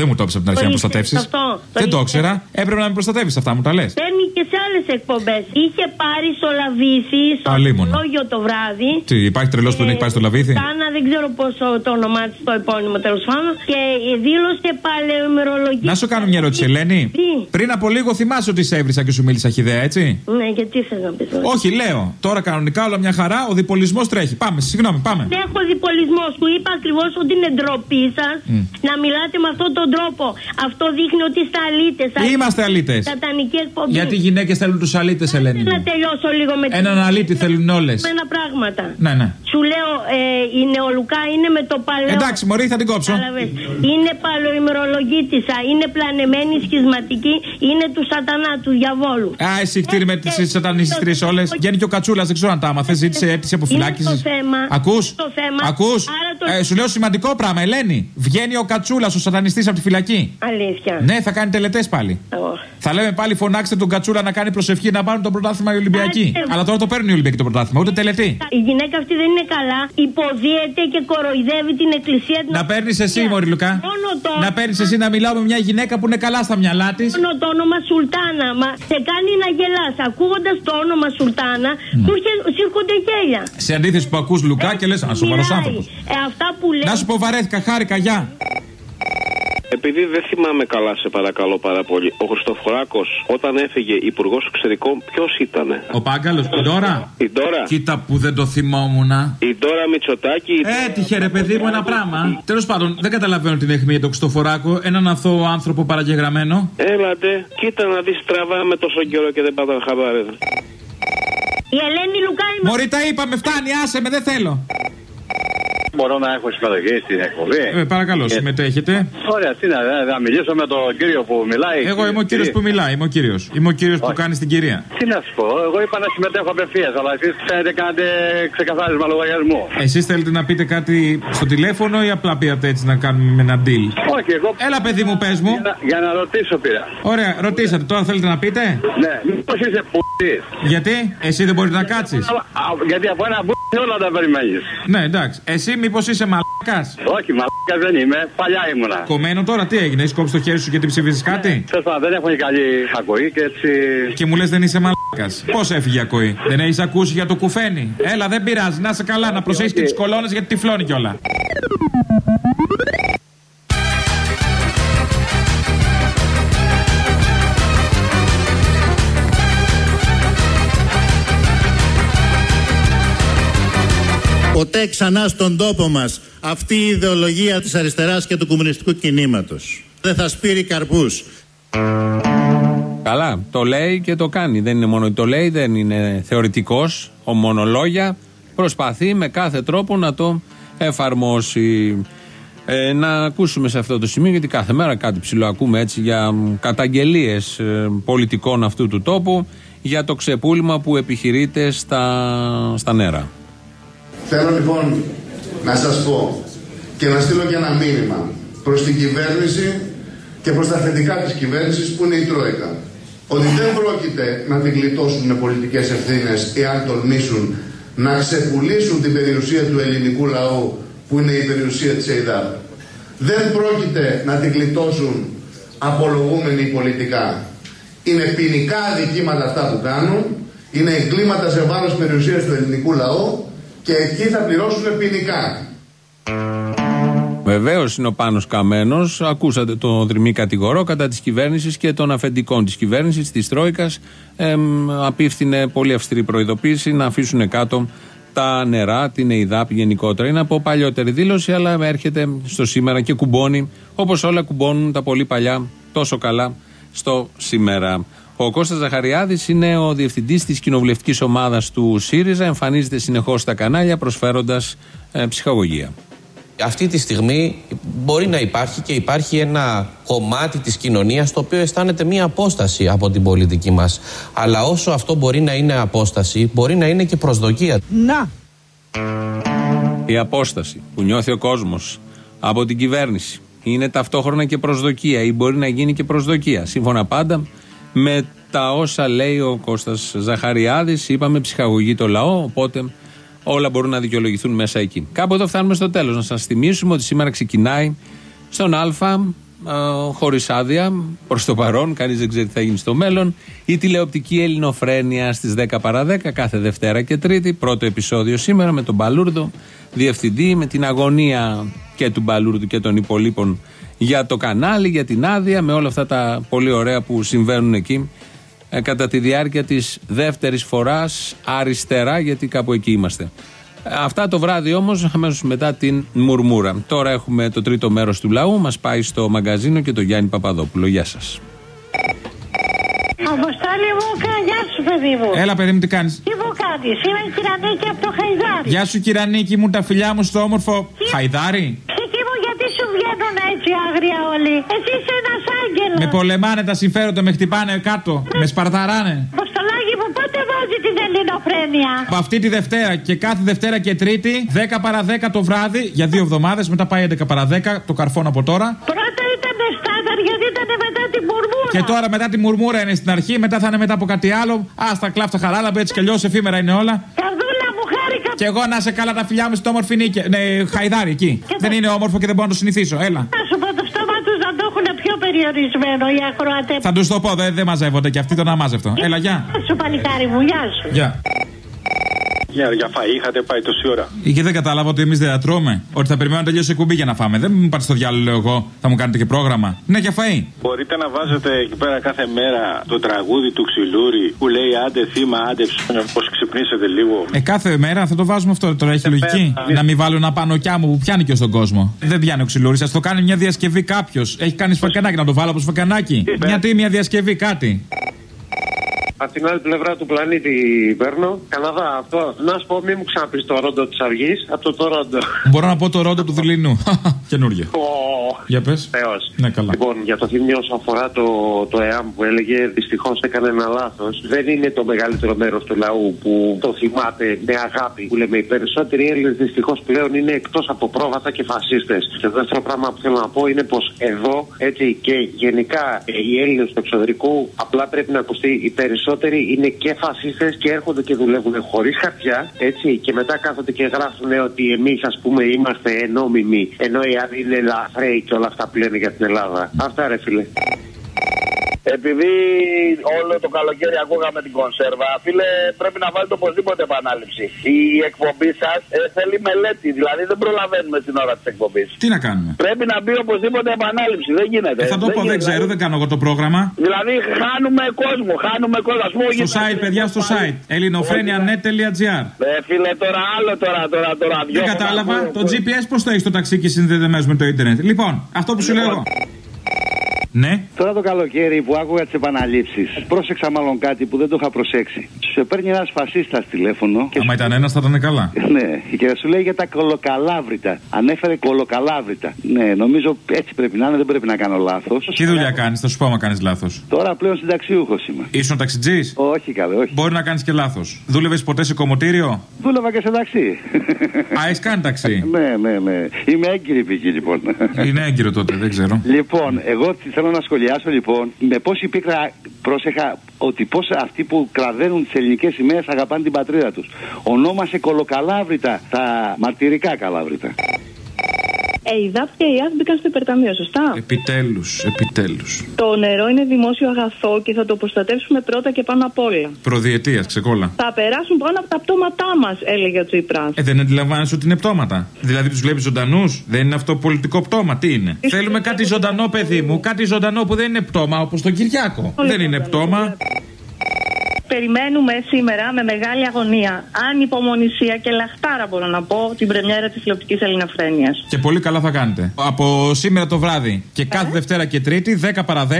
S12: δεν μου το έπεισε από την αρχή να
S20: Το ήξερες
S12: προστατεύσει.
S20: αυτό, το
S12: Δεν το
S20: ήξερες.
S12: ήξερα. Έπρεπε να με προστατεύεις αυτά, μου τα λες.
S20: Παίρνει και σε άλλες εκπομπές. Είχε πάρει στο λαβίθι, στο
S12: Αλίμονο.
S20: λόγιο το βράδυ.
S12: Τι, υπάρχει τρελός που δεν έχει πάει στο λαβίθι.
S20: Κάνα, δεν ξέρω πόσο το όνομά της το επώνυμο τέλος πάντων. Και δήλωσε παλαιομερολογία.
S12: Να σου κάνω μια ερώτηση, Ελένη.
S20: Τι;
S12: Πριν από λίγο θυμάσαι ότι σε έβρισα και σου μίλησα χιδέα, έτσι;
S20: Ναι, γιατί θες να πεις.
S12: Όχι, λέω. Τώρα κανονικά όλα μια χαρά, ο διπολισμός τρέχει. Πάμε, συγγνώμη, πάμε.
S20: Δεν έχω διπολισμό. Σου είπα ακριβώς ότι είναι ντροπή σας
S12: Μμ.
S20: να μιλάτε με αυτόν τον τρόπο. Αυτό δείχνει ότι είστε αλήτες.
S12: Είμαστε αλήτες.
S20: Σατανική εκπομπή.
S12: Γιατί οι γυναίκες θέλουν τους αλήτες, Ελένη.
S20: Να τελειώσω λίγο με
S12: Έναν αλήτη θέλουν όλες.
S20: με ένα πράγματα.
S12: Ναι, ναι.
S20: Σου λέω, ε, η νεολουκά είναι με το παλαιό.
S12: Εντάξει, Μωρή, θα την κόψω.
S20: Κατάλαβες. Είναι παλαιοημερολογήτησα, είναι πλανεμένη, σχισματική, είναι του σατανά, του διαβόλου.
S12: Α, εσύ κτήρι με τις σατανιστρίε όλες. Βγαίνει και ο Κατσούλας, δεν ξέρω αν τα άμαθες. Ζήτησε αίτηση
S20: Είναι
S12: αποφυλάκηση.
S20: το θέμα.
S12: Ακούς;
S20: Το θέμα.
S12: Ακούς;
S20: Άρα το.
S12: Ε, σου λέω σημαντικό πράγμα, Ελένη. Βγαίνει ο Κατσούλας, ο σατανιστής από τη φυλακή.
S20: Αλήθεια.
S12: Ναι, θα κάνει τελετές πάλι. Θα λέμε πάλι φωνάξτε τον Κατσούλα να κάνει προσευχή να πάρουν το πρωτάθλημα οι Ολυμπιακοί.
S20: Άντε.
S12: Αλλά τώρα το παίρνουν οι Ολυμπιακοί το πρωτάθλημα, ούτε τελετή.
S20: Η γυναίκα αυτή δεν είναι καλά. Υποδίεται και κοροϊδεύει την εκκλησία την
S12: Να παίρνεις εσύ, Μωρή Λουκά.
S20: Μόνο το.
S12: Να παίρνεις εσύ να μιλάω με μια γυναίκα που είναι καλά στα μυαλά της.
S20: Μόνο το όνομα Σουλτάνα. Μα σε κάνει να γελάς. Ακούγοντας το όνομα Σουλτάνα, σου έρχε- σου έρχονται γέλια.
S12: Σε αντίθεση που ακούς Λουκά και λες, Α, σοβαρός
S20: Μιλάει.
S12: άνθρωπος.
S20: Ε, αυτά που λέει.
S12: Να σου πω βαρέθηκα, χάρηκα, γεια.
S21: Επειδή δεν θυμάμαι καλά, σε παρακαλώ πάρα πολύ, ο Χριστοφοράκος όταν έφυγε υπουργός εξωτερικών, ποιος ήταν.
S12: Ο Πάγκαλος, την τώρα.
S21: Η Ντόρα.
S12: Κοίτα που δεν το θυμόμουν.
S21: Η Ντόρα Μητσοτάκη.
S12: Έτυχε ρε παιδί μου ένα πράγμα. Τέλος πάντων, δεν καταλαβαίνω την αιχμή για τον Χριστοφοράκο. Έναν αθώο άνθρωπο παραγεγραμμένο.
S21: Έλατε, κοίτα να δεις τραβάμε τόσο καιρό και δεν πατάνε χαμπάρι.
S20: Η Ελένη Λουκά είμαι.
S12: Μωρή τα είπαμε, φτάνει, άσε με, δεν θέλω.
S22: Μπορώ να έχω συμμετοχή στην εκπομπή.
S12: Ε, παρακαλώ, συμμετέχετε.
S22: Ωραία, τι να, να μιλήσω με τον κύριο που μιλάει.
S12: Εγώ είμαι ο κύριος που μιλάει, είμαι ο κύριος. Είμαι ο κύριος που κάνει την κυρία.
S22: Τι να σου πω, εγώ είπα να συμμετέχω απευθείας, αλλά εσείς θέλετε κάνετε ξεκαθάρισμα λογαριασμού.
S12: Εσείς θέλετε να πείτε κάτι στο τηλέφωνο ή απλά πήρατε έτσι να κάνουμε ένα deal;
S22: Όχι, εγώ.
S12: Έλα, παιδί μου, πες μου.
S22: Για να, για να ρωτήσω πήρα.
S12: Ωραία, ρωτήσατε, τώρα θέλετε να πείτε;
S22: Ναι, μήπως είσαι π***η.
S12: Γιατί, εσύ δεν μπορείς να κάτσεις.
S22: Γιατί από ένα π***η όλα τα περιμένεις.
S12: Ναι, εντάξει. Εσύ μήπως είσαι μαλάκας;
S22: Όχι, μαλάκα δεν είμαι, παλιά ήμουνα.
S12: Κομμένο τώρα τι έγινε, έχεις κόψει το χέρι σου γιατί ψηφίζεις κάτι;
S22: Τέλο πάντων, δεν έχω και καλή ακοή και έτσι.
S12: Και μου λες δεν είσαι μαλάκας. Πώς έφυγε η ακοή; Δεν έχεις ακούσει για το κουφένι; Έλα, δεν πειράζει, να είσαι καλά, να προσέχεις και τις κολόνες γιατί τυφλώνει κιόλα.
S4: Ποτέ ξανά στον τόπο μας αυτή η ιδεολογία της αριστεράς και του κομμουνιστικού κινήματος. Δεν θα σπείρει καρπούς.
S3: Καλά, το λέει και το κάνει. Δεν είναι μόνο ότι το λέει, δεν είναι θεωρητικός, ο μονολόγια. Προσπαθεί με κάθε τρόπο να το εφαρμόσει. Ε, να ακούσουμε σε αυτό το σημείο, γιατί κάθε μέρα κάτι ψηλό ακούμε έτσι για καταγγελίες ε, πολιτικών αυτού του τόπου για το ξεπούλημα που επιχειρείται στα, στα νερά.
S23: Θέλω λοιπόν να σας πω και να στείλω και ένα μήνυμα προς την κυβέρνηση και προς τα θετικά της κυβέρνησης που είναι η Τρόικα. Ότι δεν πρόκειται να την γλιτώσουν με πολιτικές ευθύνες εάν τολμήσουν να ξεπουλήσουν την περιουσία του ελληνικού λαού που είναι η περιουσία της ΕΙΔΑΠ. Δεν πρόκειται να την γλιτώσουν απολογούμενοι πολιτικά. Είναι ποινικά αδικήματα αυτά που κάνουν, είναι εγκλήματα σε βάρος περιουσίας του ελληνικού λαού και εκεί θα πληρώσουν ποινικά.
S3: Βεβαίως είναι ο Πάνος Καμένος. Ακούσατε τον δρυμή κατηγορό κατά της κυβέρνησης και των αφεντικών της κυβέρνησης, της Τρόικας. απίφθινε πολύ αυστηρή προειδοποίηση να αφήσουν κάτω τα νερά, την ΕΙΔΑΠ γενικότερα. Είναι από παλιότερη δήλωση, αλλά έρχεται στο σήμερα και κουμπώνει όπως όλα κουμπώνουν τα πολύ παλιά τόσο καλά στο σήμερα. Ο Κώστας Ζαχαριάδης είναι ο διευθυντής της κοινοβουλευτικής ομάδας του ΣΥΡΙΖΑ. Εμφανίζεται συνεχώς στα κανάλια προσφέροντας ε, ψυχαγωγία.
S24: Αυτή τη στιγμή μπορεί να υπάρχει και υπάρχει ένα κομμάτι της κοινωνίας το οποίο αισθάνεται μία απόσταση από την πολιτική μας. Αλλά όσο αυτό μπορεί να είναι απόσταση, μπορεί να είναι και προσδοκία.
S9: Να.
S3: Η απόσταση που νιώθει ο κόσμος από την κυβέρνηση είναι ταυτόχρονα και προσδοκία ή μπορεί να γίνει και προσδοκία. Σύμφωνα πάντα με τα όσα λέει ο Κώστας Ζαχαριάδης, είπαμε ψυχαγωγεί το λαό, οπότε όλα μπορούν να δικαιολογηθούν μέσα εκεί. Κάπου εδώ φτάνουμε στο τέλος. Να σας θυμίσουμε ότι σήμερα ξεκινάει στον Α, χωρίς άδεια, προς το παρόν, κανείς δεν ξέρει τι θα γίνει στο μέλλον. Η τηλεοπτική Ελληνοφρένεια στις 10 παρα 10, κάθε Δευτέρα και Τρίτη. Πρώτο επεισόδιο σήμερα με τον Μπαλούρδο, διευθυντή, με την αγωνία και του Μπαλούρδου και των υπολείπων για το κανάλι, για την άδεια, με όλα αυτά τα πολύ ωραία που συμβαίνουν εκεί ε, κατά τη διάρκεια της δεύτερης φοράς αριστερά, γιατί κάπου εκεί είμαστε. Ε, Αυτά το βράδυ όμως αμέσως μετά την μουρμούρα. Τώρα έχουμε το τρίτο μέρος του λαού, μας πάει στο μαγκαζίνο και το Γιάννη Παπαδόπουλο. Γεια σας.
S20: Αποστόλη μου, κα- γεια σου παιδί μου.
S12: Έλα, παιδί μου, τι κάνεις;
S20: Τι μου κάνεις, είμαι η Κυρανίκη από το Χαϊδάρι.
S12: Γεια σου, κυρανίκη μου, τα φιλιά μου στο όμορφο χαϊδάρι.
S20: Εκεί μου γιατί σου βγαίνουν έτσι άγρια όλοι. Εσύ είσαι ένας άγγελος.
S12: Με πολεμάνε τα συμφέροντα, με χτυπάνε κάτω, με σπαρταράνε.
S20: Αποστολάκι μου πότε βάζει την Ελληνοφρένεια; ελληνοφρένεια.
S12: Από αυτή τη Δευτέρα και κάθε Δευτέρα και Τρίτη, 10 παρα 10 το βράδυ για δύο εβδομάδες. Μετά πάει 11 παρα 10, το καρφώνω από τώρα.
S20: Πρώτα ήταν στάνταρ γιατί ήταν μετά την μουρμούρα.
S12: Και τώρα μετά τη μουρμούρα είναι στην αρχή, μετά θα είναι μετά από κάτι άλλο. Α, τα κλάφτα χαράλαμπε, έτσι κι αλλιώς εφήμερα είναι όλα.
S20: Καρδούλα μου χάρηκα.
S12: Και εγώ να σε καλά τα φιλιά μου στην όμορφη νίκη. Ναι, χαϊδάρι εκεί. Δεν είναι όμορφο και δεν μπορώ να το συνηθίσω. Έλα.
S20: Να σου πω το στόμα του να το έχουν πιο περιορισμένο οι ακροατέ.
S12: Θα τους το πω, δεν δεν μαζεύονται και αυτοί τον αμάζευτο. Έλα, γεια.
S20: Γεια σου παλικάρι μου, γεια σου.
S12: Γεια.
S25: Για, για φαΐ είχατε πάει τόση ώρα.
S12: Και δεν κατάλαβα ότι εμείς δεν τρώμε. Ότι θα περιμένουμε να τελειώσει η κουμπί για να φάμε. Δεν μου πάτε στο διάλογο, λέω εγώ. Θα μου κάνετε και πρόγραμμα. Ναι, για φαΐ.
S25: Μπορείτε να βάζετε εκεί πέρα κάθε μέρα το τραγούδι του ξυλούρι που λέει άντε θύμα, άντε ψ- πως ξυπνήσετε λίγο.
S12: Ε, κάθε μέρα θα το βάζουμε αυτό. Τώρα έχει λογική.
S25: μέρα.
S12: Να μην βάλω ένα πανοκιά μου που πιάνει και στον κόσμο. Δεν πιάνει ο ξυλούρης. Α το κάνει μια διασκευή κάποιος. Έχει κάνει σφακανάκι. Να το βάλω από σφακανάκι. Μια τι, μια διασκευή, κάτι.
S26: Απ' την άλλη πλευρά του πλανήτη παίρνω. Καναδά, αυτό. Να σου πω, μην μου ξαναπεί το ρόντο της Αυγής. Από το Τόροντο.
S12: Μπορώ να πω το ρόντο του Δουβλινού. <laughs> Καινούργια. Για πες.
S26: Θεός.
S12: Ναι, καλά.
S26: Λοιπόν, για το θύμιο όσο αφορά το, το ΕΑΜ που έλεγε, δυστυχώς έκανε ένα λάθος. Δεν είναι το μεγαλύτερο μέρος του λαού που το θυμάται με αγάπη. Που λέμε, οι περισσότεροι Έλληνες δυστυχώς πλέον είναι εκτός από πρόβατα και φασίστες. Και το δεύτερο πράγμα που θέλω να πω είναι πως εδώ, έτσι και γενικά ε, οι Έλληνες του εξωτερικού, απλά πρέπει να ακουστεί οι περισσότεροι είναι και φασίστες και έρχονται και δουλεύουν χωρίς χαρτιά, έτσι. Και μετά κάθονται και γράφουν ότι εμείς, ας πούμε, είμαστε ενόμιμοι, ενώ οι άλλοι είναι λαθρέοι και όλα αυτά που λένε για την Ελλάδα. Αυτά ρε φίλε.
S27: Επειδή όλο το καλοκαίρι ακούγαμε την κονσέρβα, φίλε, πρέπει να βάλετε οπωσδήποτε επανάληψη. Η εκπομπή σας θέλει μελέτη, δηλαδή δεν προλαβαίνουμε την ώρα της εκπομπής.
S12: Τι να κάνουμε;
S27: Πρέπει να μπει οπωσδήποτε επανάληψη, δεν γίνεται.
S12: Ε, θα το πω, δεν
S27: γίνεται.
S12: ξέρω, δεν κάνω εγώ το πρόγραμμα.
S27: Δηλαδή χάνουμε κόσμο, χάνουμε κόσμο. Ας πούμε,
S12: Στο
S27: γίνεται-
S12: site, παιδιά, στο site. ελληνοφρένια.net.gr
S27: Ε, φίλε, τώρα άλλο τώρα, τώρα, τώρα.
S12: Δεν
S27: δυο
S12: κατάλαβα.
S27: φορά
S12: Το
S27: που-
S12: GPS πώς το έχεις στο ταξί και συνδεδεμένος με το Ιντερνετ. Λοιπόν, αυτό που σου λέω εγώ. Ναι.
S28: Τώρα το καλοκαίρι που άκουγα τις επαναλήψεις, πρόσεξα μάλλον κάτι που δεν το είχα προσέξει. Σου παίρνει ένας φασίστας τηλέφωνο. Και
S12: Άμα ήταν ένας, θα ήταν καλά. <laughs>
S28: Ναι, και σου λέει για τα κολοκαλάβρητα. Ανέφερε κολοκαλάβρητα. Ναι, νομίζω έτσι πρέπει να είναι, δεν πρέπει να κάνω λάθος.
S12: Τι δουλειά κάνεις, θα σου πω άμα κάνεις λάθος.
S28: Τώρα πλέον συνταξιούχος είμαι.
S12: Ήσουν ταξιτζής;
S28: Όχι, καλέ, όχι.
S12: Μπορεί να κάνεις και λάθος. Δούλευες ποτέ σε κομμωτήριο;
S28: Δούλευα και σε ταξί.
S12: Α, έχεις κάνει ταξί; <laughs>
S28: ναι, ναι, ναι. Είμαι έγκυρη πηγή λοιπόν.
S12: Είναι έγκυρο τότε, δεν ξέρω.
S28: Λοιπόν, εγώ τις θέλω να σχολιάσω λοιπόν με πόση πίκρα πρόσεχα ότι πώς αυτοί που κραδένουν τις ελληνικές σημαίες αγαπάνε την πατρίδα τους. Ονόμασε κολοκαλάβρητα τα μαρτυρικά καλάβρητα.
S14: Ε, η ΔΑΠ και η ΑΣ μπήκαν στο υπερταμείο, σωστά;
S12: Επιτέλους, επιτέλους.
S14: Το νερό είναι δημόσιο αγαθό και θα το προστατεύσουμε πρώτα και πάνω απ' όλα.
S12: Προδιετίας, ξεκόλα.
S14: Θα περάσουν πάνω από τα πτώματά μας, έλεγε ο Τσίπρας.
S12: Ε, δεν αντιλαμβάνεσαι ότι είναι πτώματα. Δηλαδή τους βλέπεις ζωντανούς; Δεν είναι αυτό πολιτικό πτώμα. Τι είναι; Θέλουμε κάτι ζωντανό, παιδί μου. Κάτι ζωντανό που δεν είναι πτώμα, όπως τον Κυριάκο. Δεν είναι πτώμα.
S14: Περιμένουμε σήμερα με μεγάλη αγωνία, ανυπομονησία και λαχτάρα μπορώ να πω, την πρεμιέρα της τηλεοπτικής Ελληνοφρένειας.
S12: Και πολύ καλά θα κάνετε. Από σήμερα το βράδυ και κάθε Δευτέρα και Τρίτη, 10 παρα 10,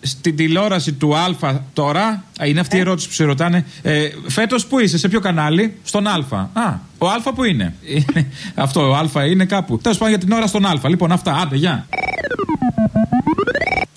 S12: στην τηλεόραση του Α τώρα. Α, είναι αυτή η ερώτηση που σε ρωτάνε. Ε, Φέτος που είσαι, σε ποιο κανάλι, στον Α. Α, ο Α που είναι. Είναι- <laughs> Αυτό, ο Α είναι κάπου. Τέλος πάντων για την ώρα στον Α. Λοιπόν, αυτά. Άντε, γεια.